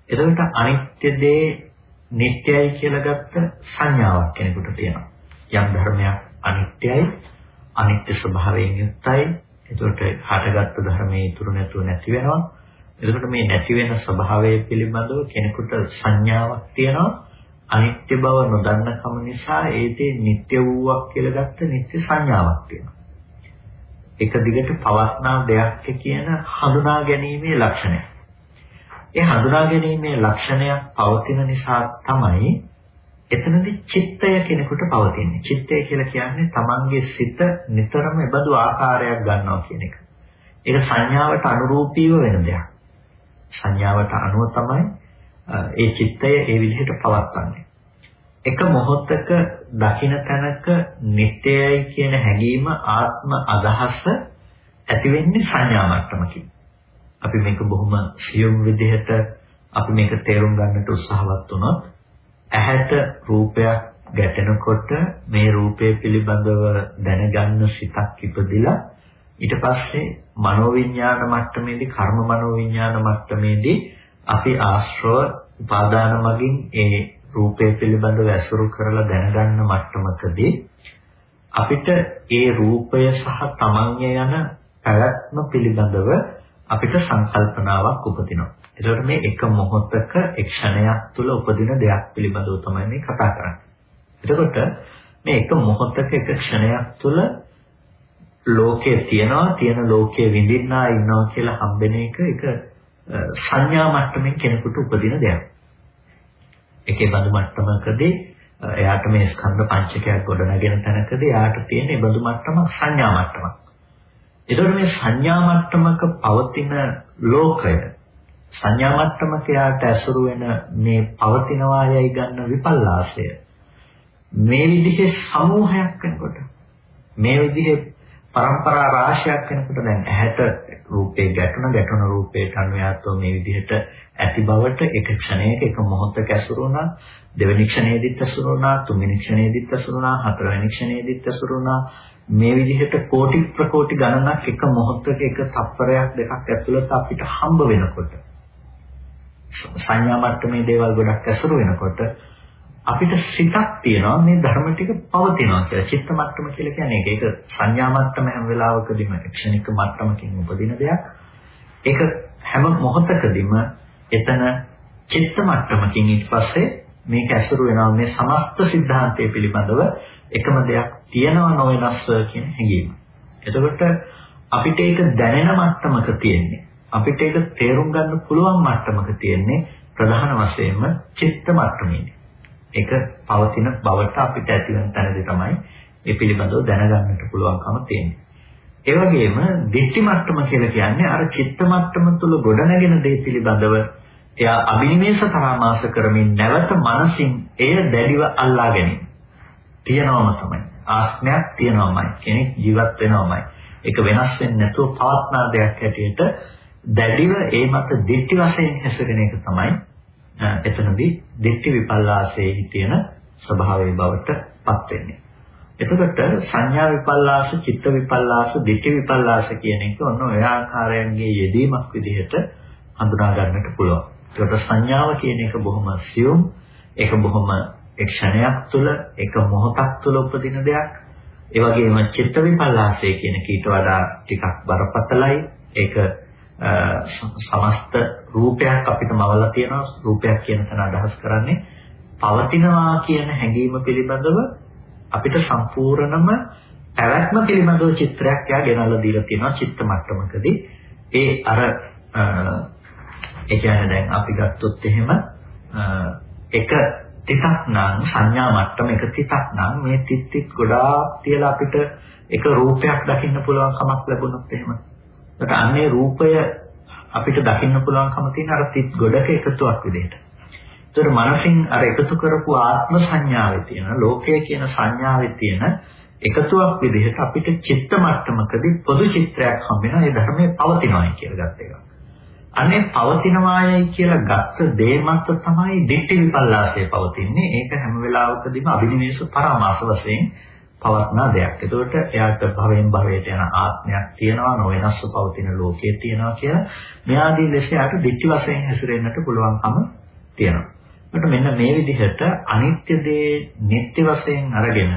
එතකොට අනිත්‍ය දේ නිට්ටයයි කියලා ගත්ත සංඥාවක් කෙනෙකුට තියෙනවා. යම් ධර්මයක් අනිත්‍යයි, අනිත්‍ය ස්වභාවයෙන් යුක්තයි. එතකොට හටගත්තු ධර්මයේ ඉතුරු නැතුව නැති වෙනවා. එතකොට මේ නැති වෙන ස්වභාවය පිළිබඳව කෙනෙකුට සංඥාවක් තියෙනවා. අනිත්‍ය බව නොදන්නකම නිසා ඒකේ නිට්ටය වූවක් කියලා ගත්ත නිට්ටය සංඥාවක් තියෙනවා. එක දිගට පවස්නා දෙයක් කියන හඳුනා ගැනීමේ ලක්ෂණය. ඒ හඳුනා ගැනීමේ ලක්ෂණයක් පවතින නිසා තමයි එතනදී චිත්තය කෙනෙකුට පවතින්නේ. චිත්තය කියලා කියන්නේ තමන්ගේ සිත නිතරම එබඳු ආකාරයක් ගන්නවා කියන එක. ඒක සංඥාවට අනුරූපීව වෙන දෙයක්. සංඥාවට අනුව තමයි ඒ චිත්තය ඒ විදිහට පවත්වන්නේ. එක මොහොතක දකින තැනක නිට්ටයයි කියන හැඟීම ආත්ම අදහස ඇති වෙන්නේ සංඥා මට්ටමකින්. අපි මේක බොහොම සියුම් විදිහට අපි මේක තේරුම් ගන්නට උත්සාහවත් වුණොත් ඇහැට රූපයක් ගැටෙනකොට මේ රූපය පිළිබඳව දැනගන්න සිතක් ඉපදිලා ඊට පස්සේ මනෝවිඤ්ඤාණ මට්ටමේදී කර්ම මනෝවිඤ්ඤාණ මට්ටමේදී අපි ආශ්‍රව උපාදාන මගින් ඒ රූපය පිළිබඳව ඇසුරු කරලා දැනගන්න මට්ටමකදී අපිට ඒ රූපය සහ තමන්ය යන පැවැත්ම පිළිබඳව අපිට සංකල්පනාවක් උපදිනවා. ඒකට මේ එක මොහොතක එක් ක්ෂණයක් තුළ උපදින දෙයක් පිළිබඳව තමයි මේ කතා කරන්නේ. එතකොට මේ එක මොහොතක එක ක්ෂණයක් තුළ ලෝකයේ තියනවා තියෙන ලෝකයේ විඳින්නා ඉන්නවා කියලා හම්බෙන එක එක සංඥා මට්ටමින් කෙනෙකුට උපදින දෙයක්. එකේ බඳු මට්ටමකදී එයාට මේ ස්කන්ධ පංචකයක් ගොඩනගෙන තැනකදී එයාට තියෙන ඒ බඳු මට්ටමක් සංඥා මට්ටමක්. ඒතකොට මේ සංඥා මට්ටමක පවතින ලෝකය සංඥා මට්ටමක යාට ඇසුරු වෙන මේ පවතිනවායයි ගන්න විපල්ලාසය මේ විදිහේ සමූහයක් වෙනකොට මේ විදිහේ પરම්පරා රාශියක් වෙනකොට දැන් ඇහැට රූපේ ගැටුණ ගැටුණ රූපේට අනුයාතව මේ විදිහට ඇති බවට එක ක්ෂණයක එක මොහොතක ඇසුරු වුණා. දෙවෙනි ක්ෂණයේදීත් ඇසුරු වුණා තුන්වෙනි ක්ෂණයේදීත් ඇසුරු වුණා හතරවෙනි ක්ෂණයේදීත් ඇසුරු වුණා. මේ විදිහට කෝටි ප්‍රකෝටි ගණනක් එක මොහොතක එක තත්පරයක් දෙකක් ඇතුළත අපිට හම්බ වෙනකොට සංඥා මට්ටමේ දේවල් ගොඩක් ඇසුරු වෙනකොට අපිට සිතක් තියෙනවා මේ ධර්ම ටික පවතිනවා කියලා. චිත්ත මට්ටම කියලා කියන්නේ ඒක. ඒක සංඥා මට්ටම හැම වෙලාවකදීම ක්ෂණික මට්ටමකින් උපදින දෙයක්. ඒක හැම මොහොතකදීම එතන චිත්ත මට්ටමකින් ඊට පස්සේ මේක ඇසුරු වෙනවා මේ සමස්ත સિદ્ધාන්තය පිළිබඳව එකම දෙයක් තියෙනවා නොවෙනස්ව කියන හැඟීම. එතකොට අපිට ඒක දැනෙන මට්ටමක තියෙන්නේ. අපිට ඒක තේරුම් ගන්න පුළුවන් මට්ටමක තියෙන්නේ ප්‍රධාන වශයෙන්ම චිත්ත මට්ටමේදී. ඒක පවතින බවට අපිට ඇතිවන තැනදී තමයි මේ පිළිබඳව දැනගන්නට පුළුවන්කම තියෙන්නේ. ඒ වගේම දිට්ඨි මට්ටම කියලා කියන්නේ අර චිත්ත මට්ටම තුල ගොඩනැගෙන දේ පිළිබඳව එයා අභිනිවේෂ පරාමාස කරමින් නැවත මනසින් එය දැඩිව අල්ලා ගැනීම. තියනවම තමයි. ආස්මයක් තියනවමයි. කෙනෙක් ජීවත් වෙනවමයි. ඒක වෙනස් වෙන්නේ නැතුව පවත්නා දෙයක් හැටියට දැඩිව ඒ මත දිට්ඨි වශයෙන් හැසිරෙන එක තමයි එතනදී දිට්ඨි විපල්ලාසයේ තියෙන ස්වභාවයේ බවට පත් වෙන්නේ. එතකොට සංඥා විපල්ලාස, චිත්ත විපල්ලාස, දිට්ඨි විපල්ලාස කියන එක ඔන්න ඔය ආකාරයන්ගේ යෙදීමක් විදිහට හඳුනා ගන්නට පුළුවන්. ඒකට සංඥාව කියන එක බොහොම සියුම්, ඒක බොහොම ක්ෂණයක් තුළ, එක මොහොතක් තුළ උපදින දෙයක්. ඒ වගේම චිත්ත විපල්ලාසය කියන කීට වඩා ටිකක් බරපතලයි. ඒක සමස්ත රූපයක් අපිට මවලා තියෙනවා. රූපයක් කියන තැන අදහස් කරන්නේ පවතිනවා කියන හැඟීම පිළිබඳව අපිට සම්පූර්ණම පැවැත්ම පිළිබඳව චිත්‍රයක් යා ගෙනල්ලා දීලා තියෙනවා චිත්ත මට්ටමකදී. ඒ අර ඒ කියන්නේ දැන් අපි ගත්තොත් එහෙම එක තිතක් නම් සංඥා මට්ටම එක තිතක් නම් මේ තිත් තිත් ගොඩාක් තියලා අපිට එක රූපයක් දකින්න පුළුවන් කමක් ලැබුණොත් එහෙම. ඒකට අන්නේ රූපය අපිට දකින්න පුළුවන්කම තියෙන අර තිත් ගොඩක එකතුවක් විදිහට. ඒතර මනසින් අර එකතු කරපු ආත්ම සංඥාවේ තියෙන ලෝකය කියන සංඥාවේ තියෙන එකතුවක් විදිහට අපිට චිත්ත මට්ටමකදී පොදු චිත්‍රයක් හම්බ වෙනවා ඒ ධර්මයේ පවතිනවායි කියලා ගත්ත එක. අනේ පවතිනවායයි කියලා ගත්ත දේ මත තමයි දිට්ඨි විපල්ලාසය පවතින්නේ. ඒක හැම වෙලාවකදීම අභිනිවේෂ පරාමාස වශයෙන් පවත්නා දෙයක්. ඒකට එයාට භවයෙන් භවයට යන ආත්මයක් තියෙනවා නොවෙනස්ව පවතින ලෝකයේ තියෙනවා කියලා මෙයාදී ලෙස එයාට දිට්ඨි වශයෙන් හැසිරෙන්නට පුළුවන්කම තියෙනවා. ඒකට මෙන්න මේ විදිහට අනිත්‍ය දේ නිට්ටය වශයෙන් අරගෙන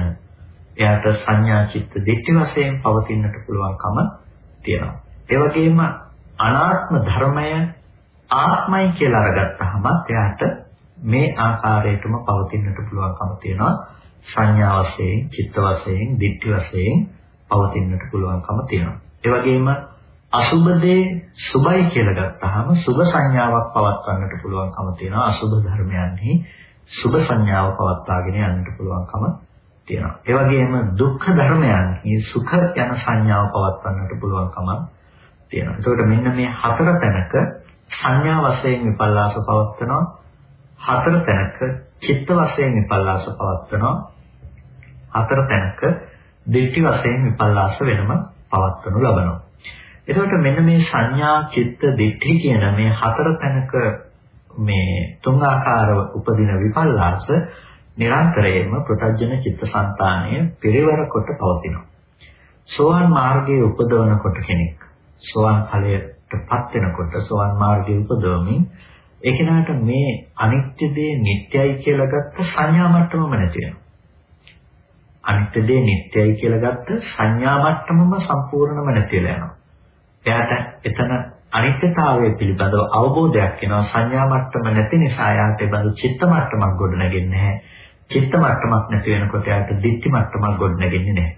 එයාට සංඥා චිත්ත දිට්ඨි වශයෙන් පවතින්නට පුළුවන්කම තියෙනවා. ඒ වගේම අනාත්ම ධර්මය ආත්මයි කියලා අරගත්තාම එයාට මේ ආකාරයටම පවතින්නට පුළුවන්කම තියෙනවා. සංඥා වශයෙන්, චිත්ත වශයෙන්, දිට්ඨි වශයෙන් පවතින්නට පුළුවන්කම තියෙනවා. ඒ වගේම අසුබ දේ සුබයි කියලා ගත්තාම සුබ සංඥාවක් පවත්වන්නට පුළුවන්කම තියෙනවා. අසුබ ධර්මයන්හි සුබ සංඥාව පවත්වාගෙන යන්නට පුළුවන්කම තියෙනවා. ඒ වගේම දුක්ඛ ධර්මයන්හි සුඛ යන සංඥාව පවත්වන්නට පුළුවන්කම තියෙනවා. එතකොට මෙන්න මේ හතර තැනක සංඥා වශයෙන් විපල්ලාස පවත්වනවා. හතර තැනක චිත්ත වශයෙන් විපල්ලාස පවත්වනවා. හතර තැනක දිට්ඨි වශයෙන් විපල්ලාස වෙනම පවත්වනු ලබනවා. එතකොට මෙන්න මේ සංඥා චිත්ත දිට්ඨි කියන මේ හතර තැනක මේ තුන් ආකාරව උපදින විපල්ලාස නිරන්තරයෙන්ම ප්‍රත්‍යජන චිත්තසංතානය පිරිවර කොට පවතිනවා. සෝවාන් මාර්ගයේ උපදවනකොට කෙනෙක් සෝවාන් ඵලයටපත් වෙනකොට සෝවාන් මාර්ගයේ උපදවමින් ඒ කෙනාට මේ අනිත්‍ය දේ නිට්ටයයි කියලා ගත්ත සංඥා මට්ටමම නැති වෙනවා. අනිත්‍ය දේ නිට්ටයයි කියලා ගත්ත සංඥා මට්ටමම සම්පූර්ණම නැතිලා යනවා. එයාට එතන අනිත්‍යතාවය පිළිබඳව අවබෝධයක් එනවා සංඥා මට්ටම නැති නිසා එයාට ඒ බඳු චිත්ත මට්ටමක් ගොඩ නැගෙන්නේ නැහැ. චිත්ත මට්ටමක් නැති වෙනකොට එයාට දිට්ඨි මට්ටමක් ගොඩ නැගෙන්නේ නැහැ.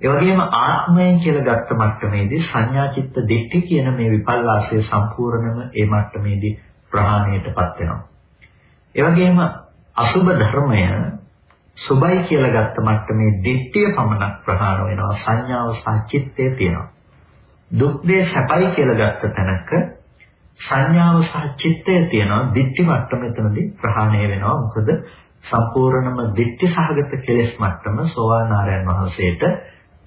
ඒ වගේම ආත්මය කියලා ගත්ත මට්ටමේදී සංඥා චිත්ත දිට්ඨි කියන මේ විපල්ලාසය සම්පූර්ණම ඒ මට්ටමේදී ප්‍රහාණයටපත් වෙනවා. ඒ වගේම අසුබ ධර්මය සුබයි කියලා ගත්ත මට්ටමේ දිට්ඨිය පමණක් ප්‍රහාණ වෙනවා. සංඥාව සහ චිත්තය තියෙනවා. දුක් දේ සැපයි කියලා ගත්ත තැනක සංඥාව සහ චිත්තය තියෙනවා. දිට්ඨි මට්ටම එතනදී ප්‍රහාණය වෙනවා. මොකද සම්පූර්ණම දිට්ඨි සහගත කෙලෙස් මට්ටම සෝවාන් ආරයන් වහන්සේට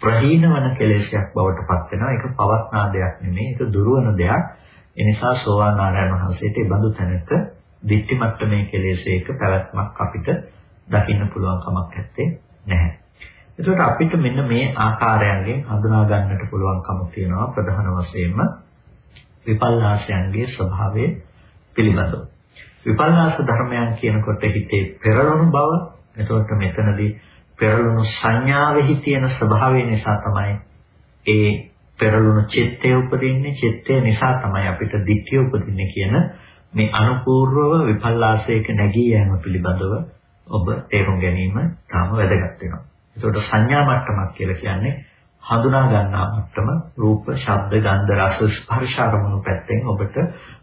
ප්‍රහීන වන කෙලෙසයක් බවට පත් වෙනවා. ඒක පවත්නා දෙයක් නෙමෙයි. ඒක දුරවන දෙයක්. ඒ නිසා සෝවාන් ආරයන් වහන්සේට ඒ බඳු තැනක දිට්ඨි මට්ටමේ කෙලෙසයක පැවැත්මක් අපිට දකින්න පුළුවන් කමක් නැත්තේ නැහැ. එතකොට අපිට මෙන්න මේ ආකාරයන්ගෙන් හඳුනා ගන්නට පුළුවන්කම තියෙනවා ප්‍රධාන වශයෙන්ම විපල්ලාසයන්ගේ ස්වභාවය පිළිබඳව. විපල්ලාස ධර්මයන් කියනකොට හිතේ පෙරළුණු බව. එතකොට මෙතනදී පෙරළුණු සංඥාවෙහි තියෙන ස්වභාවය නිසා තමයි ඒ පෙරළුණු චිත්තය උපදින්නේ. චිත්තය නිසා තමයි අපිට ditthිය උපදින්නේ කියන මේ අනුපූර්වව විපල්ලාසයක නැගී යෑම පිළිබඳව ඔබ තේරුම් ගැනීම තාම වැදගත් වෙනවා. ඒකට සංඥා මට්ටමක් කියලා කියන්නේ හඳුනා ගන්නා මට්ටම රූප, ශබ්ද, ගන්ධ, රස, ස්පර්ශ අරමුණු පැත්තෙන් ඔබට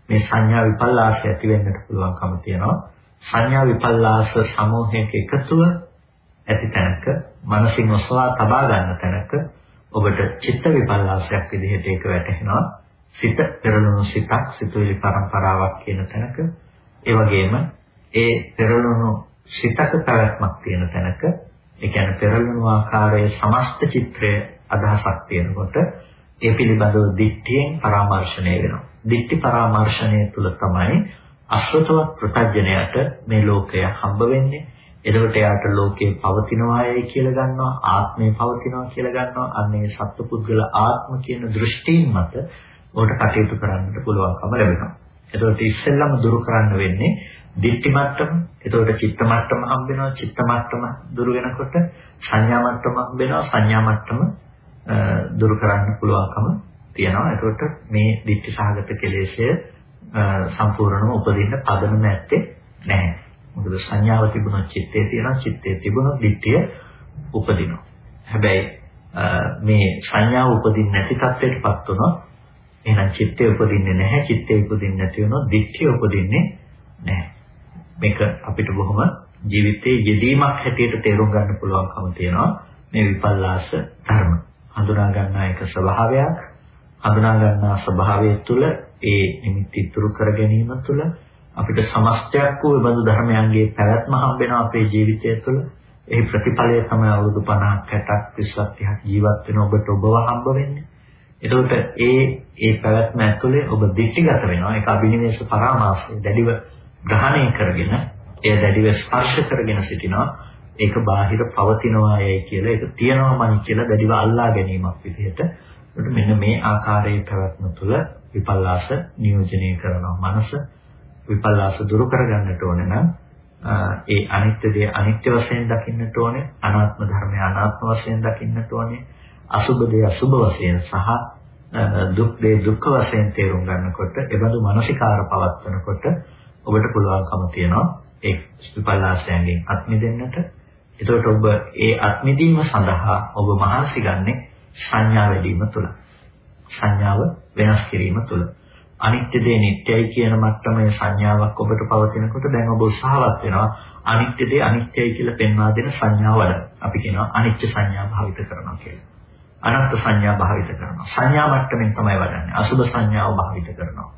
මේ සංඥා විපල්ලාසය ඇති වෙන්නට පුළුවන්කම තියෙනවා. සංඥා විපල්ලාස සමූහයක එකතුව ඇති තැනක මනසින් ඔසවා තබා ගන්න තැනක ඔබට චිත්ත විපල්ලාසයක් විදිහට ඒක වැටහෙනවා. සිත පෙරළුණු සිතක්, සිතුවිලි පරම්පරාවක් කියන තැනක ඒ වගේම ඒ පෙරළුණු සිතක පැවැත්මක් තියෙන තැනක ඒ කියන්නේ පෙරළුණු ආකාරයේ සමස්ත චිත්‍රය අදහසක් තියෙනකොට ඒ පිළිබඳව දිට්ඨියෙන් පරාමර්ශණය වෙනවා. දිට්ඨි පරාමර්ශණය තුළ තමයි අශ්‍රතවත් ප්‍රත්‍යඥයට මේ ලෝකය හම්බ වෙන්නේ. එතකොට එයාට ලෝකේ පවතිනවායයි කියලා ගන්නවා, ආත්මය පවතිනවා කියලා ගන්නවා. අන්නේ සත්පුද්ගල ආත්ම කියන දෘෂ්ටීන් මත උකට කටයුතු කරන්නට පුළුවන්කම ලැබෙනවා. එතකොට ඉස්සෙල්ලම දුරු කරන්න වෙන්නේ දිට්ඨි මට්ටම, එතකොට චිත්ත මට්ටම හම්බ වෙනවා, චිත්ත මට්ටම දුරු වෙනකොට සංඥා මට්ටම හම්බ වෙනවා, සංඥා මට්ටම දුරු කරන්න පුළුවන්කම තියෙනවා. එතකොට මේ දිට්ඨි සහගත කෙලෙෂය සම්පූර්ණව උපදින්න පදනම නැත්තේ නැහැ. මොකද සංඥාව තිබුණොත් චිත්තේ තියෙනවා, චිත්තේ තිබුණොත් දිට්ඨිය උපදිනවා. හැබැයි මේ සංඥාව උපදින්නේ නැති තත්ත්වයකටපත් වුණොත් එහෙනම් චිත්තේ උපදින්නේ නැහැ, චිත්තේ උපදින්නේ නැති වුණොත් දිට්ඨිය උපදින්නේ නැහැ. මේක අපිට බොහොම ජීවිතයේ යෙදීමක් හැටියට තේරුම් ගන්න පුළුවන්කම තියෙනවා මේ විපල්ලාස ධර්ම. හඳුනා ගන්නා එක ස්වභාවයක්. හඳුනා ගන්නා ස්වභාවය තුළ ඒ නිමිති ඉතුරු කර ගැනීම තුළ අපිට සමස්තයක් වූ බඳු ධර්මයන්ගේ පැවැත්ම හම්බ වෙනවා අපේ ජීවිතය තුළ. ඒ ප්‍රතිඵලය තමයි අවුරුදු 50ක් 60ක් 30ක් 30ක් ජීවත් වෙන ඔබට ඔබව හම්බ වෙන්නේ. එතකොට ඒ ඒ පැවැත්ම ඇතුලේ ඔබ දික්ටිගත වෙනවා. ඒක අභිනිවේෂ පරාමාසය දැඩිව ග්‍රහණය කරගෙන එය දැඩිව ස්පර්ශ කරගෙන සිටිනවා. ඒක බාහිර පවතිනවායයි කියලා ඒක තියනවාමයි කියලා දැඩිව අල්ලා ගැනීමක් විදිහට මෙන්න මේ ආකාරයේ පැවැත්ම තුළ විපල්ලාස නියෝජනය කරනවා. මනස විපල්ලාස දුරු කරගන්නට ඕනේ නම් ඒ අනිත්‍ය දේ අනිත්‍ය වශයෙන් දකින්නට ඕනේ අනාත්ම ධර්මය අනාත්ම වශයෙන් දකින්නට ඕනේ අසුබ දේ අසුබ වශයෙන් සහ දුක් දේ දුක්ඛ වශයෙන් තේරුම් ගන්නකොට එබඳු මානසිකාර පවත්වනකොට ඔබට පුළුවන්කම තියෙනවා ඒ විපල්ලාසයෙන් අත්මිදෙන්නට. ඒකට ඔබ ඒ අත්මිදීම සඳහා ඔබ මහන්සි ගන්නේ සංඥා වැඩිම තුල. සංඥාව වෙනස් කිරීම තුල. අනිත්‍ය දේ නිට්ටයයි කියන මට්ටමේ සංඥාවක් ඔබට පවතිනකොට දැන් ඔබ උත්සාහවත් වෙනවා අනිත්‍ය දේ අනිත්‍යයි කියලා පෙන්වා දෙන සංඥාව වඩ. අපි කියනවා අනිත්‍ය සංඥා භාවිත කරනවා කියලා. අනත්ත් සංඥා භාවිත කරනවා. සංඥා මට්ටමින් තමයි වඩන්නේ. අසුභ සංඥාව භාවිත කරනවා.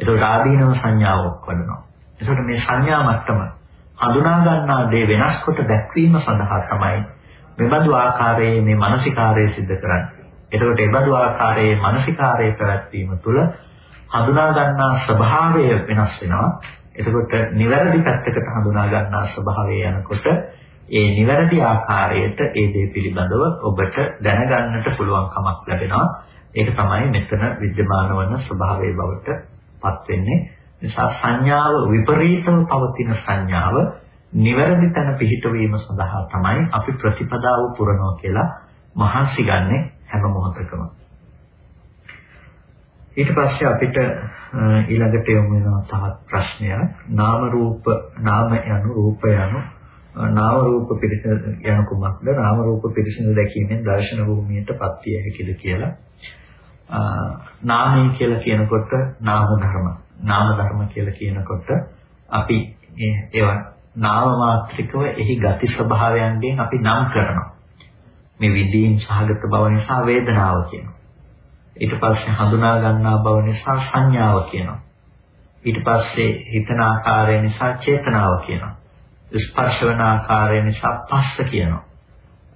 ඒකට ආදීනව සංඥාව ඔක්කොනවා. ඒකට මේ සංඥා මට්ටම හඳුනා ගන්නා දේ වෙනස්කොට දැක්වීම සඳහා තමයි මෙබඳු ආකාරයේ මේ මානසිකාරය સિદ્ધ කරන්නේ. ඒකට එබඳු ආකාරයේ මානසිකාරයේ පැවැත්වීම තුළ හඳුනා ගන්නා ස්වභාවය වෙනස් වෙනවා. එතකොට නිවැරදි පැත්තකට හඳුනා ගන්නා ස්වභාවය යනකොට ඒ නිවැරදි ආකාරයට ඒ දේ පිළිබඳව ඔබට දැනගන්නට පුළුවන් කමක් ලැබෙනවා. ඒක තමයි මෙතන විද්‍යමාන වන ස්වභාවයේ බවට පත් වෙන්නේ. නිසා සංඥාව විපරීතව පවතින සංඥාව නිවැරදි තැන පිහිටවීම සඳහා තමයි අපි ප්‍රතිපදාව පුරනවා කියලා මහන්සි ගන්නෙ හැම මොහොතකම. ඊට පස්සේ අපිට ඊළඟට යොමු වෙන තවත් ප්‍රශ්නයක් නාම රූප නාම යනු රූප යනු නාම රූප පිරිසිදු යන කුමක්ද නාම රූප පිරිසිදු දැකීමෙන් දර්ශන භූමියටපත් විය හැකිද කියලා නාමය කියලා කියනකොට නාම ධර්ම නාම ධර්ම කියලා කියනකොට අපි ඒවා නාම මාත්‍රිකව එහි ගති ස්වභාවයන්ගෙන් අපි නම් කරනවා. මේ විදීම් සහගත බව නිසා වේදනාව කියනවා. ඊට පස්සේ හඳුනා ගන්නා බව නිසා සංඥාව කියනවා. ඊට පස්සේ හිතන ආකාරය නිසා චේතනාව කියනවා. ස්පර්ශ වන ආකාරය නිසා පස්ස කියනවා.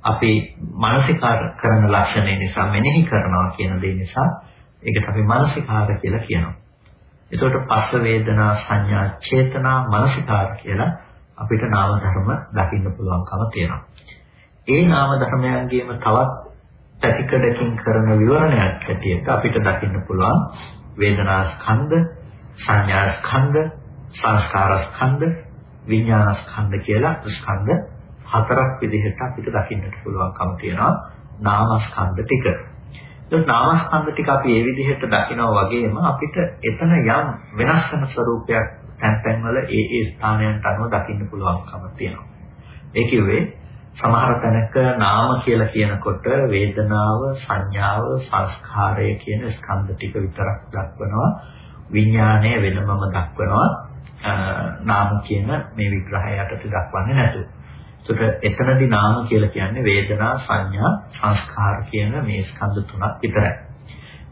අපි මානසිකාර කරන ලක්ෂණය නිසා මෙනෙහි කරනවා කියන දේ නිසා ඒකට අපි මානසිකාර කියලා කියනවා. එතකොට පස්ස වේදනා සංඥා චේතනා මානසිකාර කියලා අපිට නාම ධර්ම දකින්න පුළුවන්කම තියෙනවා. ඒ නාම ධර්මයන්ගේම තවත් පැතිකඩකින් කරන විවරණයක් හැටියට අපිට දකින්න පුළුවන් වේදනා ස්කන්ධ, සංඥා ස්කන්ධ, සංස්කාර ස්කන්ධ, විඥානස්කන්ධ කියලා ස්කන්ධ හතරක් විදිහට අපිට දකින්නට පුළුවන්කම තියෙනවා නාමස්කන්ධ ටික. ඒ නාමස්කන්ධ ටික අපි මේ විදිහට දකිනවා වගේම අපිට එතන යම් වෙනස් වෙන ස්වરૂපයක් තැන් තැන්වල ඒ ඒ ස්ථානයන්ට අනුව දකින්න පුළුවන්කම තියෙනවා. ඒ කිව්වේ සමහර තැනක නාම කියලා කියනකොට වේදනාව, සංඥාව, සංස්කාරය කියන ස්කන්ධ ටික විතරක් දක්වනවා. විඥාණය වෙනමම දක්වනවා. නාම කියන මේ විග්‍රහය යටතේ දක්වන්නේ නැතුව. ඒකට එතනදී නාම කියලා කියන්නේ වේදනා සංඥා සංස්කාර කියන මේ ස්කන්ධ තුනක් විතරයි.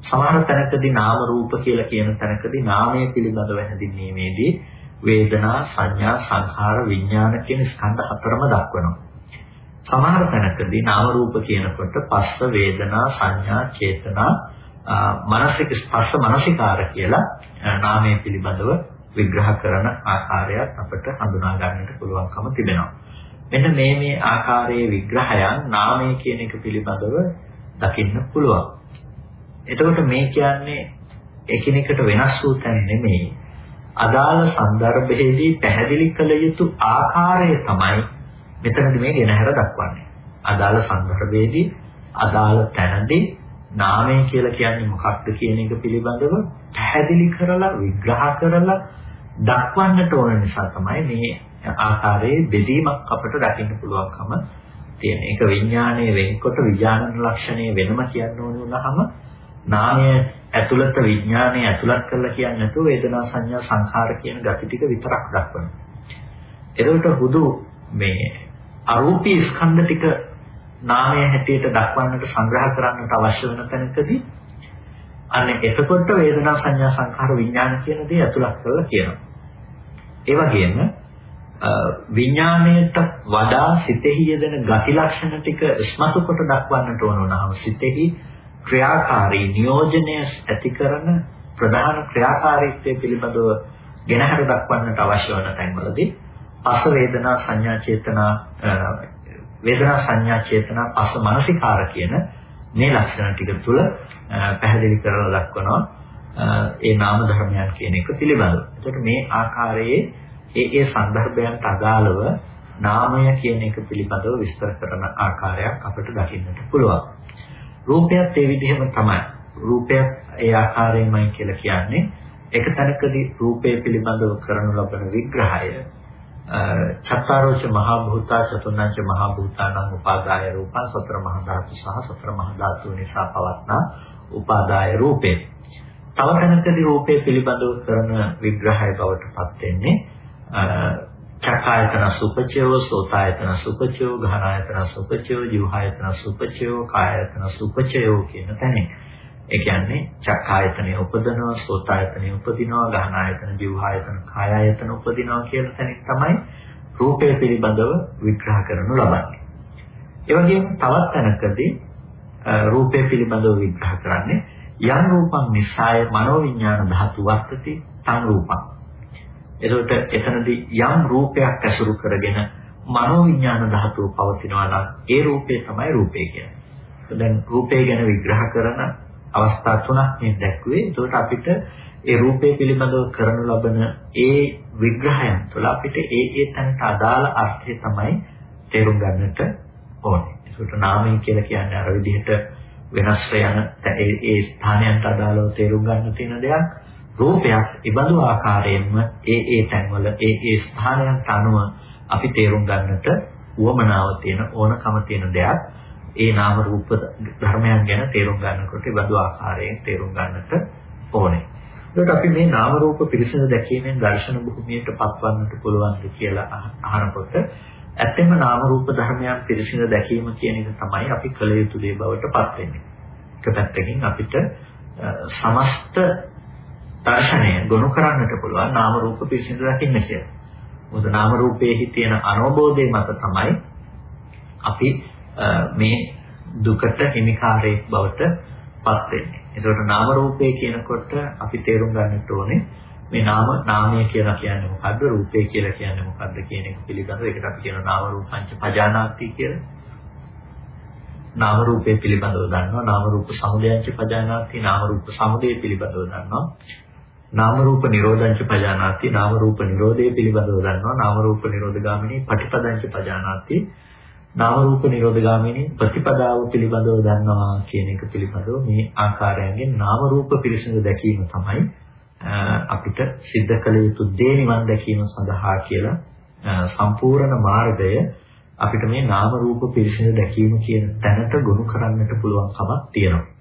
සමහර තැනකදී නාම රූප කියලා කියන තැනකදී නාමය පිළිබඳව හැඳින්වීමේදී වේදනා සංඥා සංඛාර විඥාන කියන ස්කන්ධ හතරම දක්වනවා. සමහර තැනකදී නාම රූප කියනකොට පස්ස වේදනා සංඥා චේතනා මානසික ස්පර්ශ මානසිකාර කියලා නාමයේ පිළිබඳව විග්‍රහ කරන ආකාරයත් අපට හඳුනා ගන්නට පුළුවන්කම තිබෙනවා. මෙන්න මේ මේ ආකාරයේ විග්‍රහයන් නාමය කියන එක පිළිබඳව දකින්න පුළුවන්. එතකොට මේ කියන්නේ එකිනෙකට වෙනස් වූ තැන් නෙමෙයි. අදාළ સંદર્ભෙදී පැහැදිලි කළ යුතු ආකාරය තමයි මෙතනදි මේ ගෙනහැර දක්වන්නේ. අදාළ સંદર્ભෙදී අදාළ තැනදී නාමය කියලා කියන්නේ මොකක්ද කියන එක පිළිබඳව පැහැදිලි කරලා විග්‍රහ කරලා දක්වන්නට ඕන නිසා තමයි මේ ආකාරයේ බෙදීමක් අපට දකින්න පුළුවන්කම තියෙන. ඒක විඥානයේ වෙන්කොට විඥාන ලක්ෂණය වෙනම කියන්න ඕන වුණාම නාමය ඇතුළත විඥානය ඇතුළත් කරලා කියන්නේ නැතුව වේදනා සංඥා සංඛාර කියන gati ටික විතරක් දක්වනවා. එතකොට හුදු මේ අරූපී ස්කන්ධ ටික නාමය හැටියට දක්වන්නට සංග්‍රහ කරන්නට අවශ්‍ය වෙන තැනකදී අන්න එතකොට වේදනා සංඥා සංඛාර විඥාන කියන දේ ඇතුළත් කරලා කියනවා. ඒ වගේම විඥාණයට වඩා සිතෙහි යෙදෙන ගති ලක්ෂණ ටික ස්මතු කොට දක්වන්නට ඕන වුණාම සිතෙහි ක්‍රියාකාරී නියෝජනය ඇති කරන ප්‍රධාන ක්‍රියාකාරීත්වය පිළිබඳව ගෙනහැර දක්වන්නට අවශ්‍ය වන තැන්වලදී පස වේදනා සංඥා චේතනා වේදනා සංඥා චේතනා පස මානසිකාර කියන මේ ලක්ෂණ ටික තුළ පැහැදිලි කරලා දක්වනවා ඒ නාම ධර්මයන් කියන එක පිළිබඳව. එතකොට මේ ආකාරයේ ඒ ඒ සන්දර්භයන්ට අදාළව නාමය කියන එක පිළිබඳව විස්තර කරන ආකාරයක් අපට දකින්නට පුළුවන්. රූපයත් ඒ විදිහම තමයි. රූපයත් ඒ ආකාරයෙන්මයි කියලා කියන්නේ එක තැනකදී රූපය පිළිබඳව කරනු ලබන විග්‍රහය චත්තාරෝච මහා භූතා චතුර්ණංච මහා භූතානං උපාදාය රූපං සතර මහා ධාතු සහ සතර මහා ධාතු නිසා පවත්නා උපාදාය රූපේ. තව තැනකදී රූපය පිළිබඳව කරන විග්‍රහය බවට පත් වෙන්නේ චක්කායතන සුපචයෝ සෝතායතන සුපචයෝ ඝානායතන සුපචයෝ ජීවහායතන සුපචයෝ කායයතන සුපචයෝ කියන තැනින්. ඒ කියන්නේ චක්කායතනෙ උපදනවා, සෝතායතනෙ උපදිනවා, ගහනායතන, જીවහායතන, කායායතන උපදිනවා කියන තැනින් තමයි රූපය පිළිබඳව විග්‍රහ කරනු ලබන්නේ. ඒ වගේම තවත් තැනකදී රූපය පිළිබඳව විග්‍රහ කරන්නේ යම් රූපං නිසාය මනෝවිඤ්ඤාණ ධාතු වර්තති තං රූපං. එතකොට එතනදී යම් රූපයක් ඇසුරු කරගෙන මනෝවිඤ්ඤාණ ධාතුව පවතිනවා නම් ඒ රූපේ තමයි රූපේ කියන්නේ. දැන් රූපේ ගැන විග්‍රහ කරන අවස්ථා තුනක් මේ දැක්ුවේ. එතකොට අපිට ඒ රූපේ පිළිබඳව කරනු ලබන ඒ විග්‍රහයන් තුළ අපිට ඒ ඒ තැනට අදාළ අර්ථය තමයි තේරුම් ගන්නට ඕනේ. ඒකට නාමය කියලා කියන්නේ අර විදිහට වෙනස් යන ඒ ස්ථානයන්ට අදාළව තේරුම් ගන්න තියෙන දෙයක්. රූපයක් ඉබඳු ආකාරයෙන්ම ඒ ඒ තැන්වල ඒ ඒ ස්ථානයන්ට අනුව අපි තේරුම් ගන්නට උවමනාව තියෙන ඕනකම තියෙන දෙයක්. ඒ නාම රූප ධර්මයන් ගැන තේරුම් ගන්නකොට ඉබඳු ආකාරයෙන් තේරුම් ගන්නට ඕනේ. ඒකට අපි මේ නාම රූප පිරිසිදු දැකීමෙන් දර්ශන භූමියට පත්වන්නට පුළුවන්ද කියලා අහනකොට ඇත්තෙන්ම නාම රූප ධර්මයන් පිරිසිදු දැකීම කියන එක තමයි අපි කළ යුතු දේ බවට පත් වෙන්නේ. එක පැත්තකින් අපිට සමස්ත දර්ශනය ගොනු කරන්නට පුළුවන් නාම රූප පිරිසිදු දකින්න කියලා. මොකද නාම රූපයේ තියෙන අනෝබෝධය මත තමයි අපි මේ දුකට හිමිකාරයෙක් බවට පත් වෙන්නේ. ඒකට නාම රූපය කියනකොට අපි තේරුම් ගන්නට ඕනේ මේ නාම නාමය කියලා කියන්නේ මොකද්ද රූපය කියලා කියන්නේ මොකද්ද කියන එක පිළිබඳව ඒකට අපි කියන නාම රූපංච පජානාති කියලා. නාම රූපය පිළිබඳව දන්නවා නාම රූප සමුදයංච පජානාති නාම රූප සමුදය පිළිබඳව දන්නවා නාම රූප නිරෝධංච පජානාති නාම රූප නිරෝධය පිළිබඳව දන්නවා නාම රූප නිරෝධගාමිනී පටිපදංච පජානාති නාම රූප නිරෝධගාමිනී ප්‍රතිපදාව පිළිබඳව දන්නවා කියන එක පිළිබඳව මේ ආකාරයෙන් නාම රූප පිරිසිදු දැකීම තමයි අපිට සිද්ධ කළ යුතු දේ නිවන් දැකීම සඳහා කියලා සම්පූර්ණ මාර්ගය අපිට මේ නාම රූප පිරිසිදු දැකීම කියන තැනට ගොනු කරන්නට පුළුවන් කමක් තියෙනවා.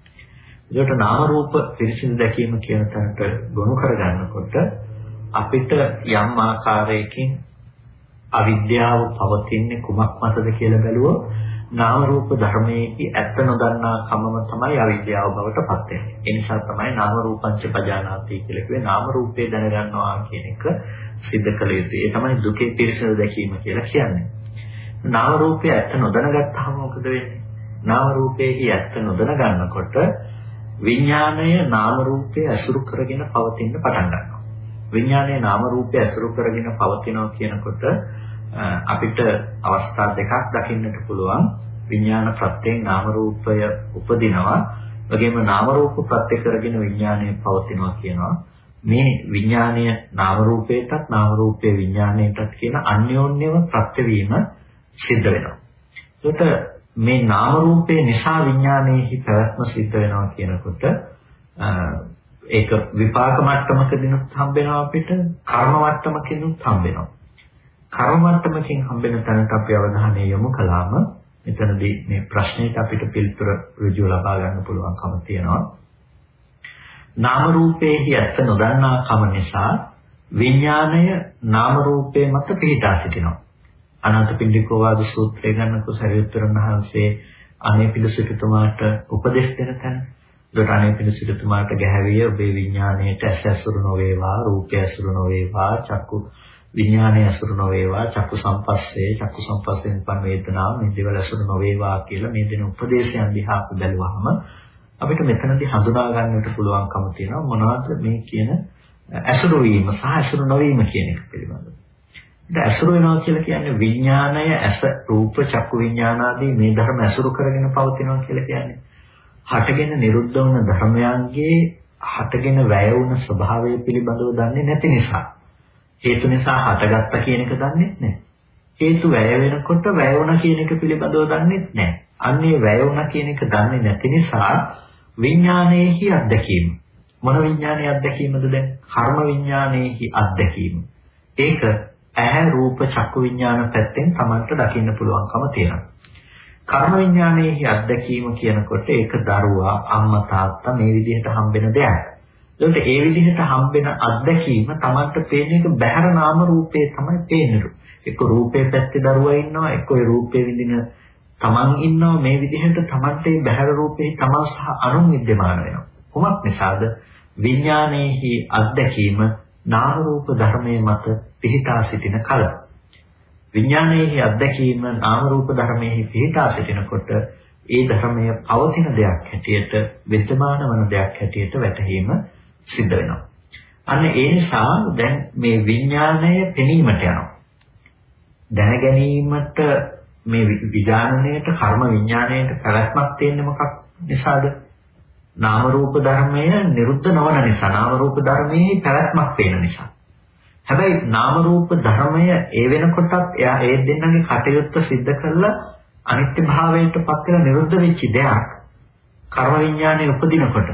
ඒකට නාම රූප පිරිසිදු දැකීම කියන තැනට ගොනු කරගන්නකොට අපිට යම් ආකාරයකින් අවිද්‍යාව පවතින්නේ කුමක් මතද කියලා බැලුවොත් නාම රූප ධර්මයේ ඇත්ත නොදන්නා කමම තමයි අවිද්‍යාව බවට පත් වෙන්නේ. ඒ නිසා තමයි නාම රූපංච පජානාති කියලා කිව්වේ නාම රූපේ දැනගන්නවා කියන එක सिद्ध කළ යුතුයි. ඒ තමයි දුකේ පිරිසිදු දැකීම කියලා කියන්නේ. නාම රූපය ඇත්ත නොදැනගත්තාම මොකද වෙන්නේ? නාම රූපේහි ඇත්ත නොදැන ගන්නකොට විඥාණය නාම රූපය අසුරු කරගෙන පවතින්න පටන් ගන්නවා. විඥාණය නාම රූපය අසුරු කරගෙන පවතිනවා කියනකොට අපිට අවස්ථා දෙකක් දකින්නට පුළුවන්. විඥාන ප්‍රත්‍යයෙන් නාම රූපය උපදිනවා. වගේම නාම රූප ප්‍රත්‍ය කරගෙන විඥානය පවතිනවා කියනවා. මේ විඥානය නාම රූපයටත් නාම රූපයේ විඥාණයටත් කියන අන්‍යෝන්‍යව ප්‍රත්‍ය වීම සිද්ධ වෙනවා. ඒකට මේ නාම රූපේ නිසා විඥානයේහි පැවැත්ම සිද්ධ වෙනවා කියනකොට ඒක විපාක මට්ටමකදීනුත් හම්බ වෙනවා අපිට කර්ම මට්ටමකිනුත් හම්බ වෙනවා කර්ම මට්ටමකින් හම්බෙන තැනට අපි අවධානය යොමු කළාම මෙතනදී මේ ප්‍රශ්නෙට අපිට පිළිතුර ඍජුව ලබා ගන්න පුළුවන්කම තියෙනවා. නාම රූපේහි ඇත්ත නොදන්නා කම නිසා විඥාණය නාම රූපේ මත පිහිටා සිටිනවා. අනාථපිණ්ඩිකෝ වාද සූත්‍රය ගන්නකො සරියුත්තර මහන්සේ අනේ පිළිසිතුමාට උපදෙස් දෙන තැන. ඒකට අනේ පිළිසිතුමාට ගැහැවිය ඔබේ විඥාණයට ඇස ඇසුරු නොවේවා, රූපය ඇසුරු නොවේවා, චක්කු විඥානය අසුරු නොවේවා චක්කු සම්පස්සේ චක්කු සම්පස්යෙන් උපන් වේදනාව මේ දේවල් අසුරු නොවේවා කියලා මේ දෙන උපදේශයන් දිහා බැලුවහම අපිට මෙතනදී හඳුනා ගන්නට පුළුවන්කම තියෙනවා මොනවද මේ කියන අසුරු වීම සහ අසුරු නොවීම කියන එක පිළිබඳව. ඉතින් අසුරු වෙනවා කියලා කියන්නේ විඥානය ඇස රූප චක්කු විඥානාදී මේ ධර්ම අසුරු කරගෙන පවතිනවා කියලා කියන්නේ. හටගෙන නිරුද්ධ වන ධර්මයන්ගේ හටගෙන වැය වුණ ස්වභාවය පිළිබඳව දන්නේ නැති නිසා හේතු නිසා හටගත්තා කියන එක දන්නේ නැහැ. හේතු වැය වෙනකොට වැය වුණා කියන එක පිළිබඳව දන්නේ නැහැ. අන්නේ වැය වුණා කියන එක දන්නේ නැති නිසා විඥානයේහි අත්දැකීම. මොන විඥානයේ අත්දැකීමද දැන්? කර්ම විඥානයේහි අත්දැකීම. ඒක ඇහැ රූප චක්කු විඥාන පැත්තෙන් Tamanට දකින්න පුළුවන්කම තියෙනවා. කර්ම විඥානයේ අත්දැකීම කියනකොට ඒක දරුවා අම්මා තාත්තා මේ විදිහට හම්බෙන දෙයක්. ඒකට ඒ විදිහට හම්බෙන අත්දැකීම Tamanට පේන එක බහැර නාම රූපේ තමයි පේන්නේ. එක්ක රූපේ පැත්තේ දරුවා ඉන්නවා එක්ක ඒ රූපේ විඳින Taman ඉන්නවා මේ විදිහට Tamanට ඒ බහැර රූපේ Taman සහ අනුන් විද්‍යමාන වෙනවා. කොහොමත් නිසාද විඥානයේහි අත්දැකීම නාම රූප ධර්මයේ මත පිහිටා සිටින කල විඥානයේහි අත්දැකීම නාම රූප ධර්මයේහි පිහිටා සිටිනකොට ඒ ධර්මය පවතින දෙයක් හැටියට විද්‍යමාන වන දෙයක් හැටියට වැටහීම සිද්ධ වෙනවා. අන්න ඒ නිසා දැන් මේ විඥාණය පෙනීමට යනවා. දැන ගැනීමට මේ විඥාණයට කර්ම විඥාණයට පැවැත්මක් තියෙන්නේ මොකක් නිසාද? නාම රූප ධර්මය නිරුද්ධ නොවන නිසා නාම රූප ධර්මයේ පැවැත්මක් පේන නිසා. හැබැයි නාම රූප ධර්මය ඒ වෙනකොටත් එයා ඒ දෙන්නගේ කටයුත්ත සිද්ධ කරලා අනිත්‍ය භාවයට පත් වෙලා නිරුද්ධ වෙච්ච දෙයක් කර්ම විඥානයේ උපදිනකොට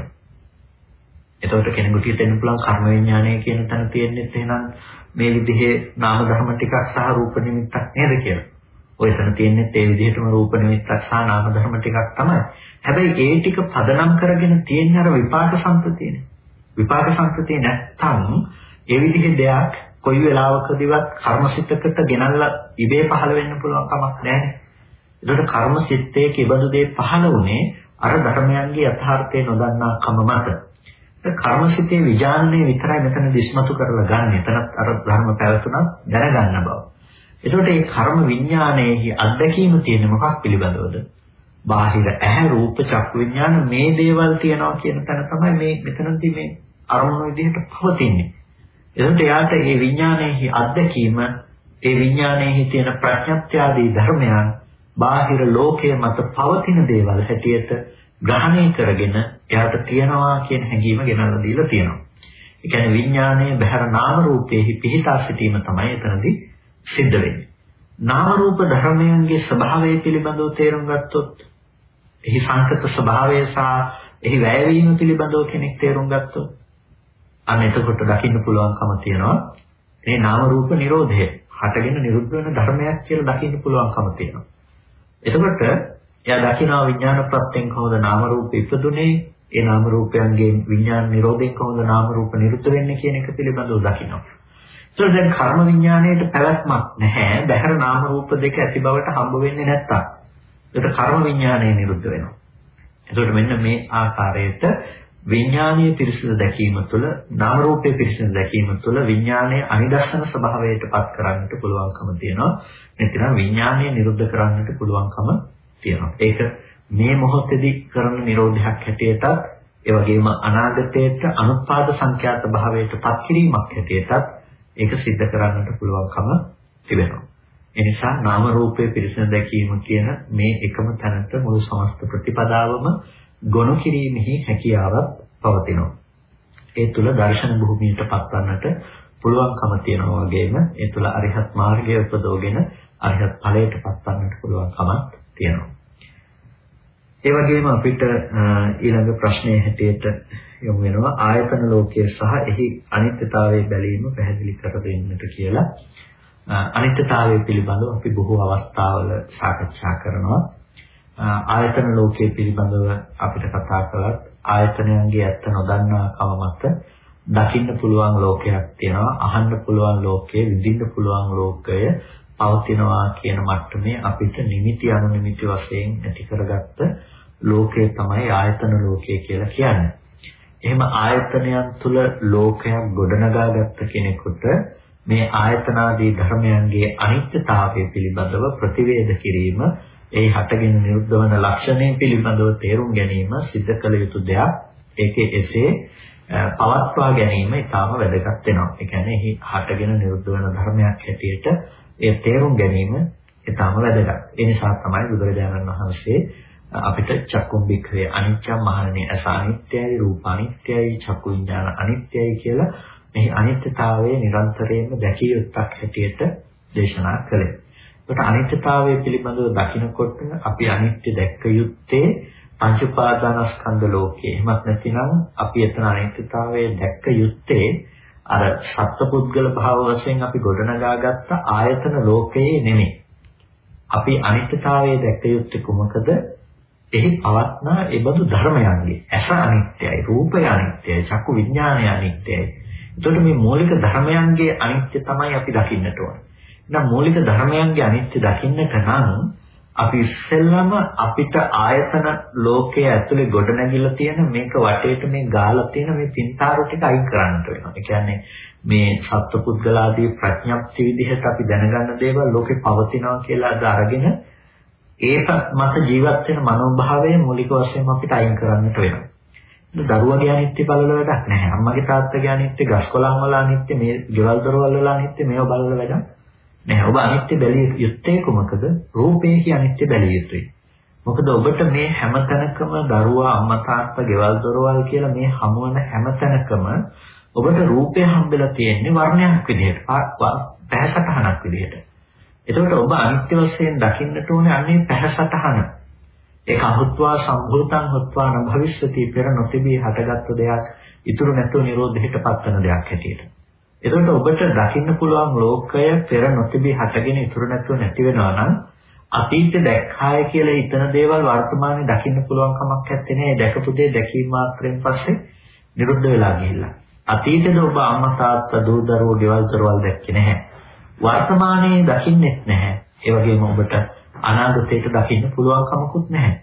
එතකොට කෙනෙකුට හිතෙන්න පුළුවන් කර්ම විඥානය කියන තැන තියෙන්නේ එහෙනම් මේ විදිහේ නාම ධර්ම ටිකක් සහ රූප නිමිත්තක් නේද කියලා. ඔය තැන තියෙන්නේ ඒ විදිහටම රූප නිමිත්තක් සහ නාම ධර්ම ටිකක් තමයි. හැබැයි ඒ ටික පදනම් කරගෙන තියෙන අර විපාක සංතතියනේ. විපාක සංතතිය නැත්තම් ඒ විදිහේ දෙයක් කොයි වෙලාවකදීවත් කර්මසිතකට ගෙනල්ලා ඉබේ පහළ වෙන්න පුළුවන් කමක් නැහැ. ඒකට කර්මසිතයේ කිබඳු දේ පහළ වුණේ අර ධර්මයන්ගේ යථාර්ථය නොදන්නා කම මත. කර්මසිතේ විඥානනය විතරයි මෙතන දිස්මතු කරලා ගන්න. එතනත් අර ධර්ම පැවතුනත් දැනගන්න බව. එතකොට මේ කර්ම විඥානයේ අත්දැකීම තියෙන මොකක් පිළිබඳවද? බාහිර ඇහැ රූප චක්කු විඥාන මේ දේවල් තියනවා කියන තැන තමයි මේ මෙතනදී මේ අරමුණු විදිහට පවතින්නේ. එතකොට යාට මේ විඥානයේ අත්දැකීම ඒ විඥානයේ තියෙන ප්‍රඥප්ත්‍යාදී ධර්මයන් බාහිර ලෝකයේ මත පවතින දේවල් හැටියට ග්‍රහණය කරගෙන එයාට තියනවා කියන හැඟීම ගෙනල්ලා දීලා තියෙනවා. ඒ කියන්නේ විඥානයේ බහැර නාම රූපයේ පිහිටා සිටීම තමයි එතනදී සිද්ධ වෙන්නේ. නාම රූප ධර්මයන්ගේ ස්වභාවය පිළිබඳව තේරුම් ගත්තොත් එහි සංකත ස්වභාවය සහ එහි වැයවීම පිළිබඳව කෙනෙක් තේරුම් ගත්තොත් අන්න එතකොට දකින්න පුළුවන්කම තියෙනවා මේ නාම රූප නිරෝධය හටගෙන නිරුද්ධ වෙන ධර්මයක් කියලා දකින්න පුළුවන්කම තියෙනවා. එතකොට එයා දකිනවා විඥාන ප්‍රත්‍යයෙන් කොහොමද නාම රූප ඉපදුනේ ඒ නාම රූපයන්ගේ විඥාන නිරෝධයෙන් කොහොමද නාම රූප නිරුද්ධ වෙන්නේ කියන එක පිළිබඳව දකිනවා. ඒතකොට දැන් කර්ම විඥාණයට පැවැත්මක් නැහැ. බහැර නාම රූප දෙක ඇති බවට හම්බ වෙන්නේ නැත්තම්. ඒකට කර්ම විඥාණය නිරුද්ධ වෙනවා. ඒතකොට මෙන්න මේ ආකාරයට විඥානීය පිරිසිදු දැකීම තුළ නාම රූපයේ පිරිසිදු දැකීම තුළ විඥානයේ අනිදර්ශන ස්වභාවයට පත් කරන්නට පුළුවන්කම තියෙනවා. නැතිනම් විඥානය නිරුද්ධ කරන්නට පුළුවන්කම තියෙනවා. ඒක මේ මොහොතේදී කරන නිරෝධයක් හැටියටත් ඒ වගේම අනාගතයට අනුපාද සංඛ්‍යාත භාවයට පත් කිරීමක් හැටියටත් ඒක सिद्ध කරන්නට පුළුවන්කම තිබෙනවා. ඒ නිසා නාම රූපයේ පිරිසිදු දැකීම කියන මේ එකම තැනට මුළු සමස්ත ප්‍රතිපදාවම ගොනු කිරීමෙහි හැකියාවක් පවතිනවා. ඒ තුල දර්ශන භූමියට පත්වන්නට පුළුවන්කම තියෙනවා වගේම ඒ තුල අරිහත් මාර්ගය උපදවගෙන අරිහත් ඵලයට පත්වන්නට පුළුවන්කමක් තියෙනවා. ඒ වගේම අපිට ඊළඟ ප්‍රශ්නයේ හැටියට යොමු වෙනවා ආයතන ලෝකයේ සහ එහි අනිත්‍යතාවයේ බැලීම පැහැදිලි කර දෙන්නට කියලා. අනිත්‍යතාවය පිළිබඳව අපි බොහෝ අවස්ථාවල සාකච්ඡා කරනවා. ආයතන ලෝකයේ පිළිබඳව අපිට කතා කළත් ආයතනයන්ගේ ඇත්ත නොදන්නා කම මත දකින්න පුළුවන් ලෝකයක් තියෙනවා අහන්න පුළුවන් ලෝකය විඳින්න පුළුවන් ලෝකය පවතිනවා කියන මට්ටමේ අපිට නිමිති අනුනිමිති වශයෙන් ඇති කරගත්ත ලෝකය තමයි ආයතන ලෝකය කියලා කියන්නේ. එහෙම ආයතනයන් තුල ලෝකයක් ගොඩනගාගත්ත කෙනෙකුට මේ ආයතනාදී ධර්මයන්ගේ අනිත්‍යතාවය පිළිබඳව ප්‍රතිවේද කිරීම ඒ හටගෙන නිරුද්ධ වන ලක්ෂණය පිළිබඳව තේරුම් ගැනීම සිද්ධ කළ යුතු දෙයක්. ඒකේ එසේ පවත්වා ගැනීම ඉතාම වැදගත් වෙනවා. ඒ කියන්නේ එහි හටගෙන නිරුද්ධ වෙන ධර්මයක් හැටියට ඒ තේරුම් ගැනීම ඉතාම වැදගත්. ඒ නිසා තමයි බුදුරජාණන් වහන්සේ අපිට චක්කුම් බික්ඛවේ අනිත්‍යම් මහණෙනි අස අනිත්‍යයි රූප අනිත්‍යයි චක්කු විඥාන අනිත්‍යයි කියලා මේ අනිත්‍යතාවය නිරන්තරයෙන්ම දැකිය යුත්තක් හැටියට දේශනා කළේ. ඒකට අනිත්‍යතාවය පිළිබඳව දකිනකොට අපි අනිත්‍ය දැක්ක යුත්තේ පංච උපාදානස්කන්ධ ලෝකේ. එහෙමත් නැතිනම් අපි එතන අනිත්‍යතාවය දැක්ක යුත්තේ අර සත්පුද්ගල භාව වශයෙන් අපි ගොඩනගාගත්ත ආයතන ලෝකයේ නෙමෙයි. අපි අනිත්‍යතාවය දැක්ක යුත්තේ කුමකද? එහි පවත්නා ඒ බඳු ධර්මයන්ගේ ඇස අනිත්‍යයි රූපය අනිත්‍යයි චක්කු විඥානය අනිත්‍යයි එතකොට මේ මූලික ධර්මයන්ගේ අනිත්‍ය තමයි අපි දකින්නට ඕන. එහෙනම් මූලික ධර්මයන්ගේ අනිත්‍ය දකින්නට නම් අපි ඉස්සෙල්ලම අපිට ආයතන ලෝකයේ ඇතුලේ ගොඩනැගිලා තියෙන මේක වටේට මේ ගාලා තියෙන මේ පින්තාරු ටික අයින් කරන්නට වෙනවා. ඒ කියන්නේ මේ සත්පුද්ගලාදී ප්‍රඥප්ති විදිහට අපි දැනගන්න දේවල් ලෝකේ පවතිනවා කියලා අද අරගෙන ඒක මත ජීවත් වෙන මනෝභාවය මූලික වශයෙන් අපිට අයින් කරන්නට වෙනවා. දරුවගේ අනිත්‍ය බලල වැඩක් නැහැ. අම්මගේ තාත්තගේ අනිත්‍ය, ගස්කොළන් වල අනිත්‍ය, මේ ගෙවල් දොරවල් වල අනිත්‍ය මේව බලල වැඩක් නැහැ. ඔබ අනිත්‍ය බැලිය යුත්තේ කොමකද? රූපේ අනිත්‍ය බැලිය යුතුයි. මොකද ඔබට මේ හැමතැනකම දරුවා අම්මා තාත්තා ගෙවල් දොරවල් කියලා මේ හමුවන හැමතැනකම ඔබට රූපය හම්බෙලා තියෙන්නේ වර්ණයක් විදිහට, පැහැසටහනක් විදිහට. එතකොට ඔබ අනිත්‍ය වශයෙන් දකින්නට ඕනේ අන්නේ පැහැසටහන. ඒක අහුත්වා සම්භූතං හුත්වා න භවිෂ්‍යති පෙර නොතිබී හටගත්තු දෙයක් ඉතුරු නැතුව නිරෝධයට පත්වන දෙයක් හැටියට. එතකොට ඔබට දකින්න පුළුවන් ලෝකය පෙර නොතිබී හටගෙන ඉතුරු නැතුව නැති වෙනවා නම් අතීතේ දැක්කාය කියලා හිතන දේවල් වර්තමානයේ දකින්න පුළුවන් කමක් නැත්තේ දැකපු දේ දැකීම මාත්‍රෙන් පස්සේ නිරුද්ධ වෙලා ගිහිල්ලා. අතීතේද ඔබ අම්මා තාත්තා දූ දරුවෝ ගෙවල් දොරවල් දැක්කේ නැහැ. වර්තමානයේ දකින්නෙත් නැහැ. ඒ වගේම ඔබට අනාගතයට දකින්න පුළුවන් කමකුත් නැහැ.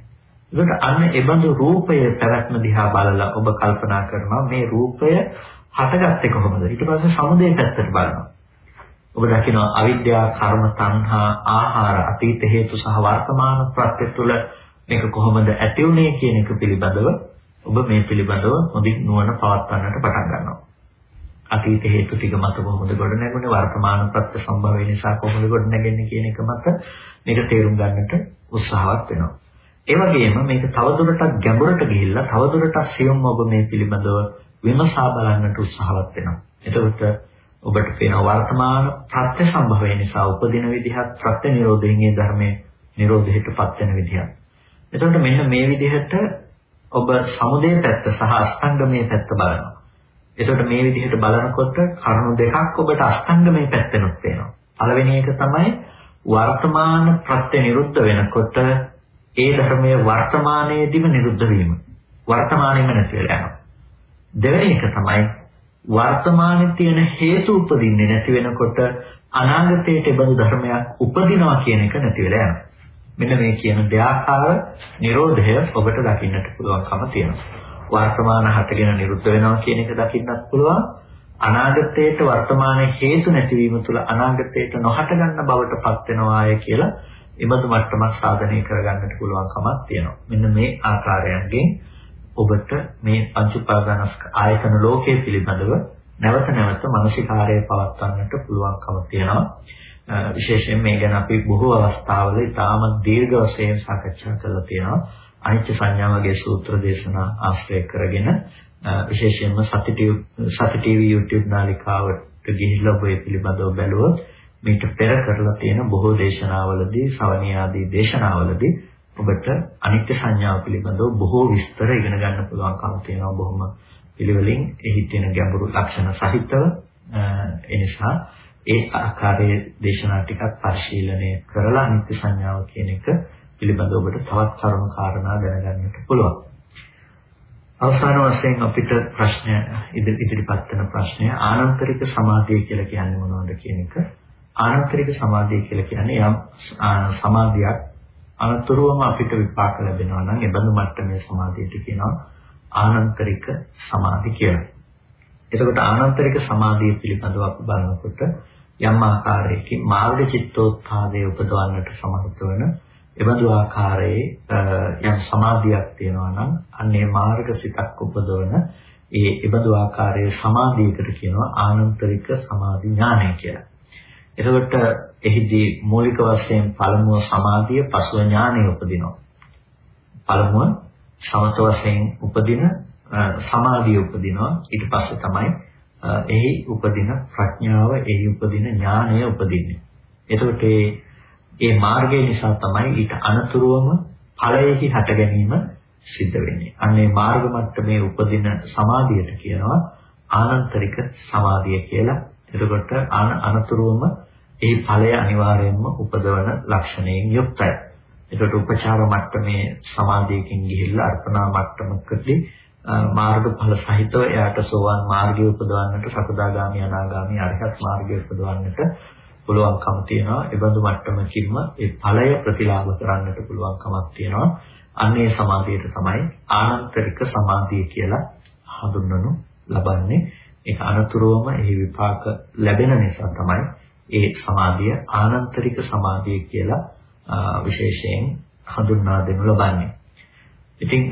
ඒකට අන්න ඒබඳු රූපය පැවැත්ම දිහා බලලා ඔබ කල්පනා කරනවා මේ රූපය හටගත්තේ කොහොමද? ඊට පස්සේ සමුදේ පැත්තට බලනවා. ඔබ දකිනවා අවිද්‍යාව, කර්ම, තණ්හා, ආහාර, අතීත හේතු සහ වර්තමාන ප්‍රත්‍ය තුළ මේක කොහොමද ඇති වුනේ කියන එක පිළිබඳව ඔබ මේ පිළිබඳව හොඳින් නුවණ පවත්වන්නට පටන් ගන්නවා. අතීත හේතු ටික මත කොහොමද ගොඩ නැගුණේ වර්තමාන ප්‍රත්‍ය සම්භවය නිසා කොහොමද ගොඩ නැගෙන්නේ කියන එක මත මේක තේරුම් ගන්නට උත්සාහවත් වෙනවා. ඒ වගේම මේක තවදුරටත් ගැඹුරට ගිහිල්ලා තවදුරටත් සියුම් ඔබ මේ පිළිබඳව විමසා බලන්නට උත්සාහවත් වෙනවා. එතකොට ඔබට පේන වර්තමාන ප්‍රත්‍ය සම්භවය නිසා උපදින විදිහත් ප්‍රත්‍ය නිරෝධයෙන් ඒ ධර්මයේ නිරෝධයටපත් වෙන විදිහත්. එතකොට මෙන්න මේ විදිහට ඔබ සමුදේ පැත්ත සහ අස්තංගමේ පැත්ත බලනවා. එතකොට මේ විදිහට බලනකොට කරුණු දෙකක් ඔබට අස්තංගමේ පැත්තෙනුත් වෙනවා. පළවෙනි එක තමයි වර්තමාන ප්‍රත්‍ය නිරුද්ධ වෙනකොට ඒ ධර්මයේ වර්තමානයේදීම නිරුද්ධ වීම. වර්තමානෙම නැති වෙලා යනවා. දෙවෙනි එක තමයි වර්තමානයේ තියෙන හේතු උපදින්නේ නැති වෙනකොට අනාගතයට බඳු ධර්මයක් උපදිනවා කියන එක නැති වෙලා යනවා. මෙන්න මේ කියන දෙආකාර නිරෝධය ඔබට දකින්නට පුළුවන්කම තියෙනවා. වර්තමාන හටගෙන නිරුද්ධ වෙනවා කියන එක දකින්නත් පුළුවන්. අනාගතයට වර්තමානයේ හේතු නැතිවීම තුළ අනාගතයට නොහට ගන්න බවට පත් වෙනවාය කියලා ඉබඳු මට්ටමක් සාධනය කරගන්නට පුළුවන් කමක් තියෙනවා. මෙන්න මේ ආකාරයෙන් ඔබට මේ පංච උපාදානස්ක ආයතන ලෝකයේ පිළිබඳව නැවත නැවත මානසිකාරය පවත්වන්නට පුළුවන්කම තියෙනවා. විශේෂයෙන් මේ ගැන අපි බොහෝ අවස්ථාවල ඉතාම දීර්ඝ වශයෙන් සාකච්ඡා කරලා තියෙනවා. අනිත්‍ය සංඥා වගේ සූත්‍ර දේශනා ආශ්‍රය කරගෙන විශේෂයෙන්ම සති සති ටීවී YouTube නාලිකාවට ගිහිල්ලා ඔබ ඒ පිළිබඳව බැලුවොත් මේක පෙර කරලා තියෙන බොහෝ දේශනාවලදී ශ්‍රවණී ආදී දේශනාවලදී ඔබට අනිත්‍ය සංඥාව පිළිබඳව බොහෝ විස්තර ඉගෙන ගන්න පුළුවන්කම තියෙනවා බොහොම පිළිවෙලින්. එහි තියෙන ගැඹුරු ලක්ෂණ සහිතව ඒ නිසා ඒ ආකාරයේ දේශනා ටිකක් පරිශීලනය කරලා අනිත්‍ය සංඥාව කියන එක පිළිබඳව ඔබට තවත් කරුණු කාරණා දැනගන්නට පුළුවන්. අවසාන වශයෙන් අපිට ප්‍රශ්න ඉදිරිපත් වෙන ප්‍රශ්නය ආනන්තරික සමාධිය කියලා කියන්නේ මොනවද කියන එක. ආනන්තරික සමාධිය කියලා කියන්නේ යම් සමාධියක් අනතුරුවම අපිට විපාක ලැබෙනවා නම් ඒ බඳු මට්ටමේ සමාධියට කියනවා ආනන්තරික සමාධි කියලා. එතකොට ආනන්තරික සමාධිය පිළිබඳව අපි බලනකොට යම් ආකාරයකින් මාර්ග චිත්තෝත්පාදයේ උපදවන්නට සමර්ථ වන එබඳු ආකාරයේ යම් සමාධියක් තියෙනවා නම් අන්නේ මාර්ග සිතක් උපදවන ඒ එබඳු ආකාරයේ සමාධියකට කියනවා ආනන්තරික සමාධි ඥානය කියලා. එතකොට එහිදී මූලික වශයෙන් පළමුව සමාධිය පසුව ඥානය උපදිනවා. පළමුව සමත වශයෙන් උපදින සමාධිය උපදිනවා ඊට පස්සේ තමයි එහි උපදින ප්‍රඥාව එහි උපදින ඥානය උපදින්නේ. එතකොට මේ ඒ මාර්ගය නිසා තමයි ඊට අනතුරුවම ඵලයේහි හට ගැනීම සිද්ධ වෙන්නේ. අන්නේ මාර්ග මට්ටමේ උපදින සමාධියට කියනවා ආනන්තරික සමාධිය කියලා. එතකොට අනතුරුවම ඒ ඵලය අනිවාර්යයෙන්ම උපදවන ලක්ෂණයෙන් යුක්තයි. එතකොට උපචාර මට්ටමේ සමාධියකින් ගිහිල්ලා අර්පණා මට්ටමකදී මාර්ගඵල සහිතව එයාට සෝවාන් මාර්ගය උපදවන්නට සකදාගාමි අනාගාමි අරහත් මාර්ගය උපදවන්නට පුළුවන්කම තියෙනවා. ඒ බඳු මට්ටමකින්ම ඒ ඵලය ප්‍රතිලාභ කරන්නට පුළුවන්කමක් තියෙනවා. අන්නේ සමාධියට තමයි ආනන්තරික සමාධිය කියලා හඳුන්වනු ලබන්නේ. ඒක අනතුරුවම එහි විපාක ලැබෙන නිසා තමයි ඒ සමාධිය ආනන්තරික සමාධිය කියලා විශේෂයෙන් හඳුන්වා දෙනු ලබන්නේ. ඉතින්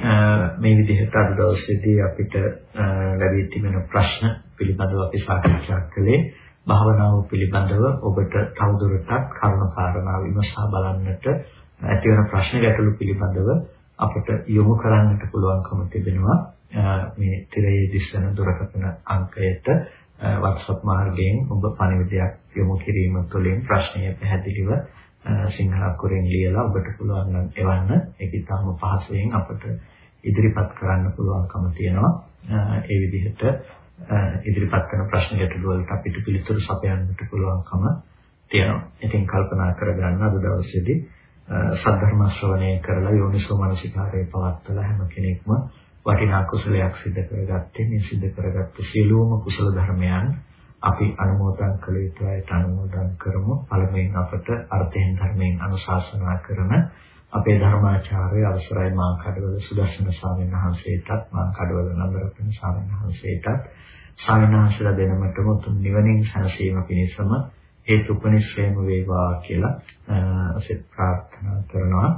මේ විදිහට අද දවසේදී අපිට ලැබී තිබෙන ප්‍රශ්න පිළිබඳව අපි සාකච්ඡා කළේ භාවනාව පිළිබඳව ඔබට තවදුරටත් කරුණු කාරණා විමසා බලන්නට ඇතිවන ප්‍රශ්න ගැටලු පිළිබඳව අපට යොමු කරන්නට පුළුවන්කම තිබෙනවා. මේ තිරයේ දිස්වන දුරකථන අංකයට WhatsApp මාර්ගයෙන් ඔබ පණිවිඩයක් යොමු කිරීම තුළින් ප්‍රශ්නය පැහැදිලිව සිංහල අකුරෙන් ලියලා ඔබට පුළුවන් නම් එවන්න. ඒක ඉතාම පහසුවෙන් අපට ඉදිරිපත් කරන්න පුළුවන්කම තියෙනවා. ඒ විදිහට ඉදිරිපත් කරන ප්‍රශ්න ගැටළු වලට අපිට පිළිතුරු සපයන්නට පුළුවන්කම තියෙනවා. ඉතින් කල්පනා කරගන්න අද දවසේදී සද්ධර්ම ශ්‍රවණය කරලා යෝනිසෝ මනසිකාරයේ පවත්තලා හැම කෙනෙක්ම වටිනා කුසලයක් සිදු කරගත්තේ මේ සිදු කරගත්තු සියලුම කුසල ධර්මයන් අපි අනුමෝදන් කළ යුතුයි අනුමෝදන් කරමු පළමුවෙන් අපට අර්ථයෙන් ධර්මයෙන් අනුශාසනා කරන අපේ ධර්මාචාර්ය අවසරයි මා කඩවල සුදස්සන ස්වාමීන් වහන්සේටත් මා කඩවල නන්දරත්න ස්වාමීන් වහන්සේටත් ස්වාමීන් වහන්සේලා දෙනමතම උතුම් නිවනින් සැනසීම පිණිසම හේතුපනිශ්‍රේම වේවා කියලා සිත ප්‍රාර්ථනා කරනවා.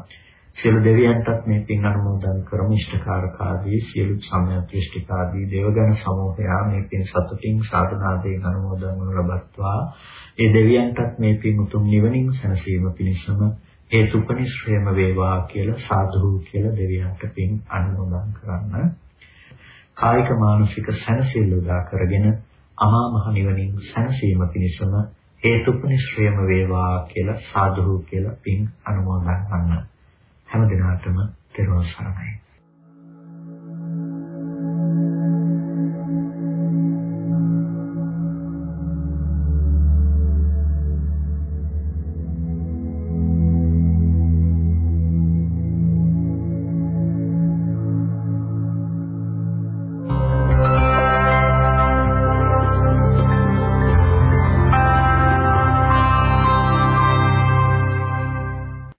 සියලු දෙවියන්ටත් මේ පින් අනුමෝදන් කරමු. ඉෂ්ඨකාරක ආදී සියලු සම්‍යක්ෂ්ඨික ආදී දේවගණ සමූහයා මේ පින් සතුටින් සාධනාදයෙන් අනුමෝදන් වනු ලබත්වා. ඒ දෙවියන්ටත් මේ පින් උතුම් නිවනින් සැනසීම පිණිසම හේතුපනිශ්‍රේම වේවා කියලා සාදු කියලා දෙවියන්ට පින් අනුමෝදන් කරන්න. කායික මානසික සැනසෙල්ල උදා කරගෙන අමා මහ නිවනින් සැනසීම පිණිසම හේතුපනිශ්‍රේම වේවා කියලා සාදු කියලා පින් අනුමෝදන් කරන්න. හැම දිනකටම තෙරුවන් සරණයි.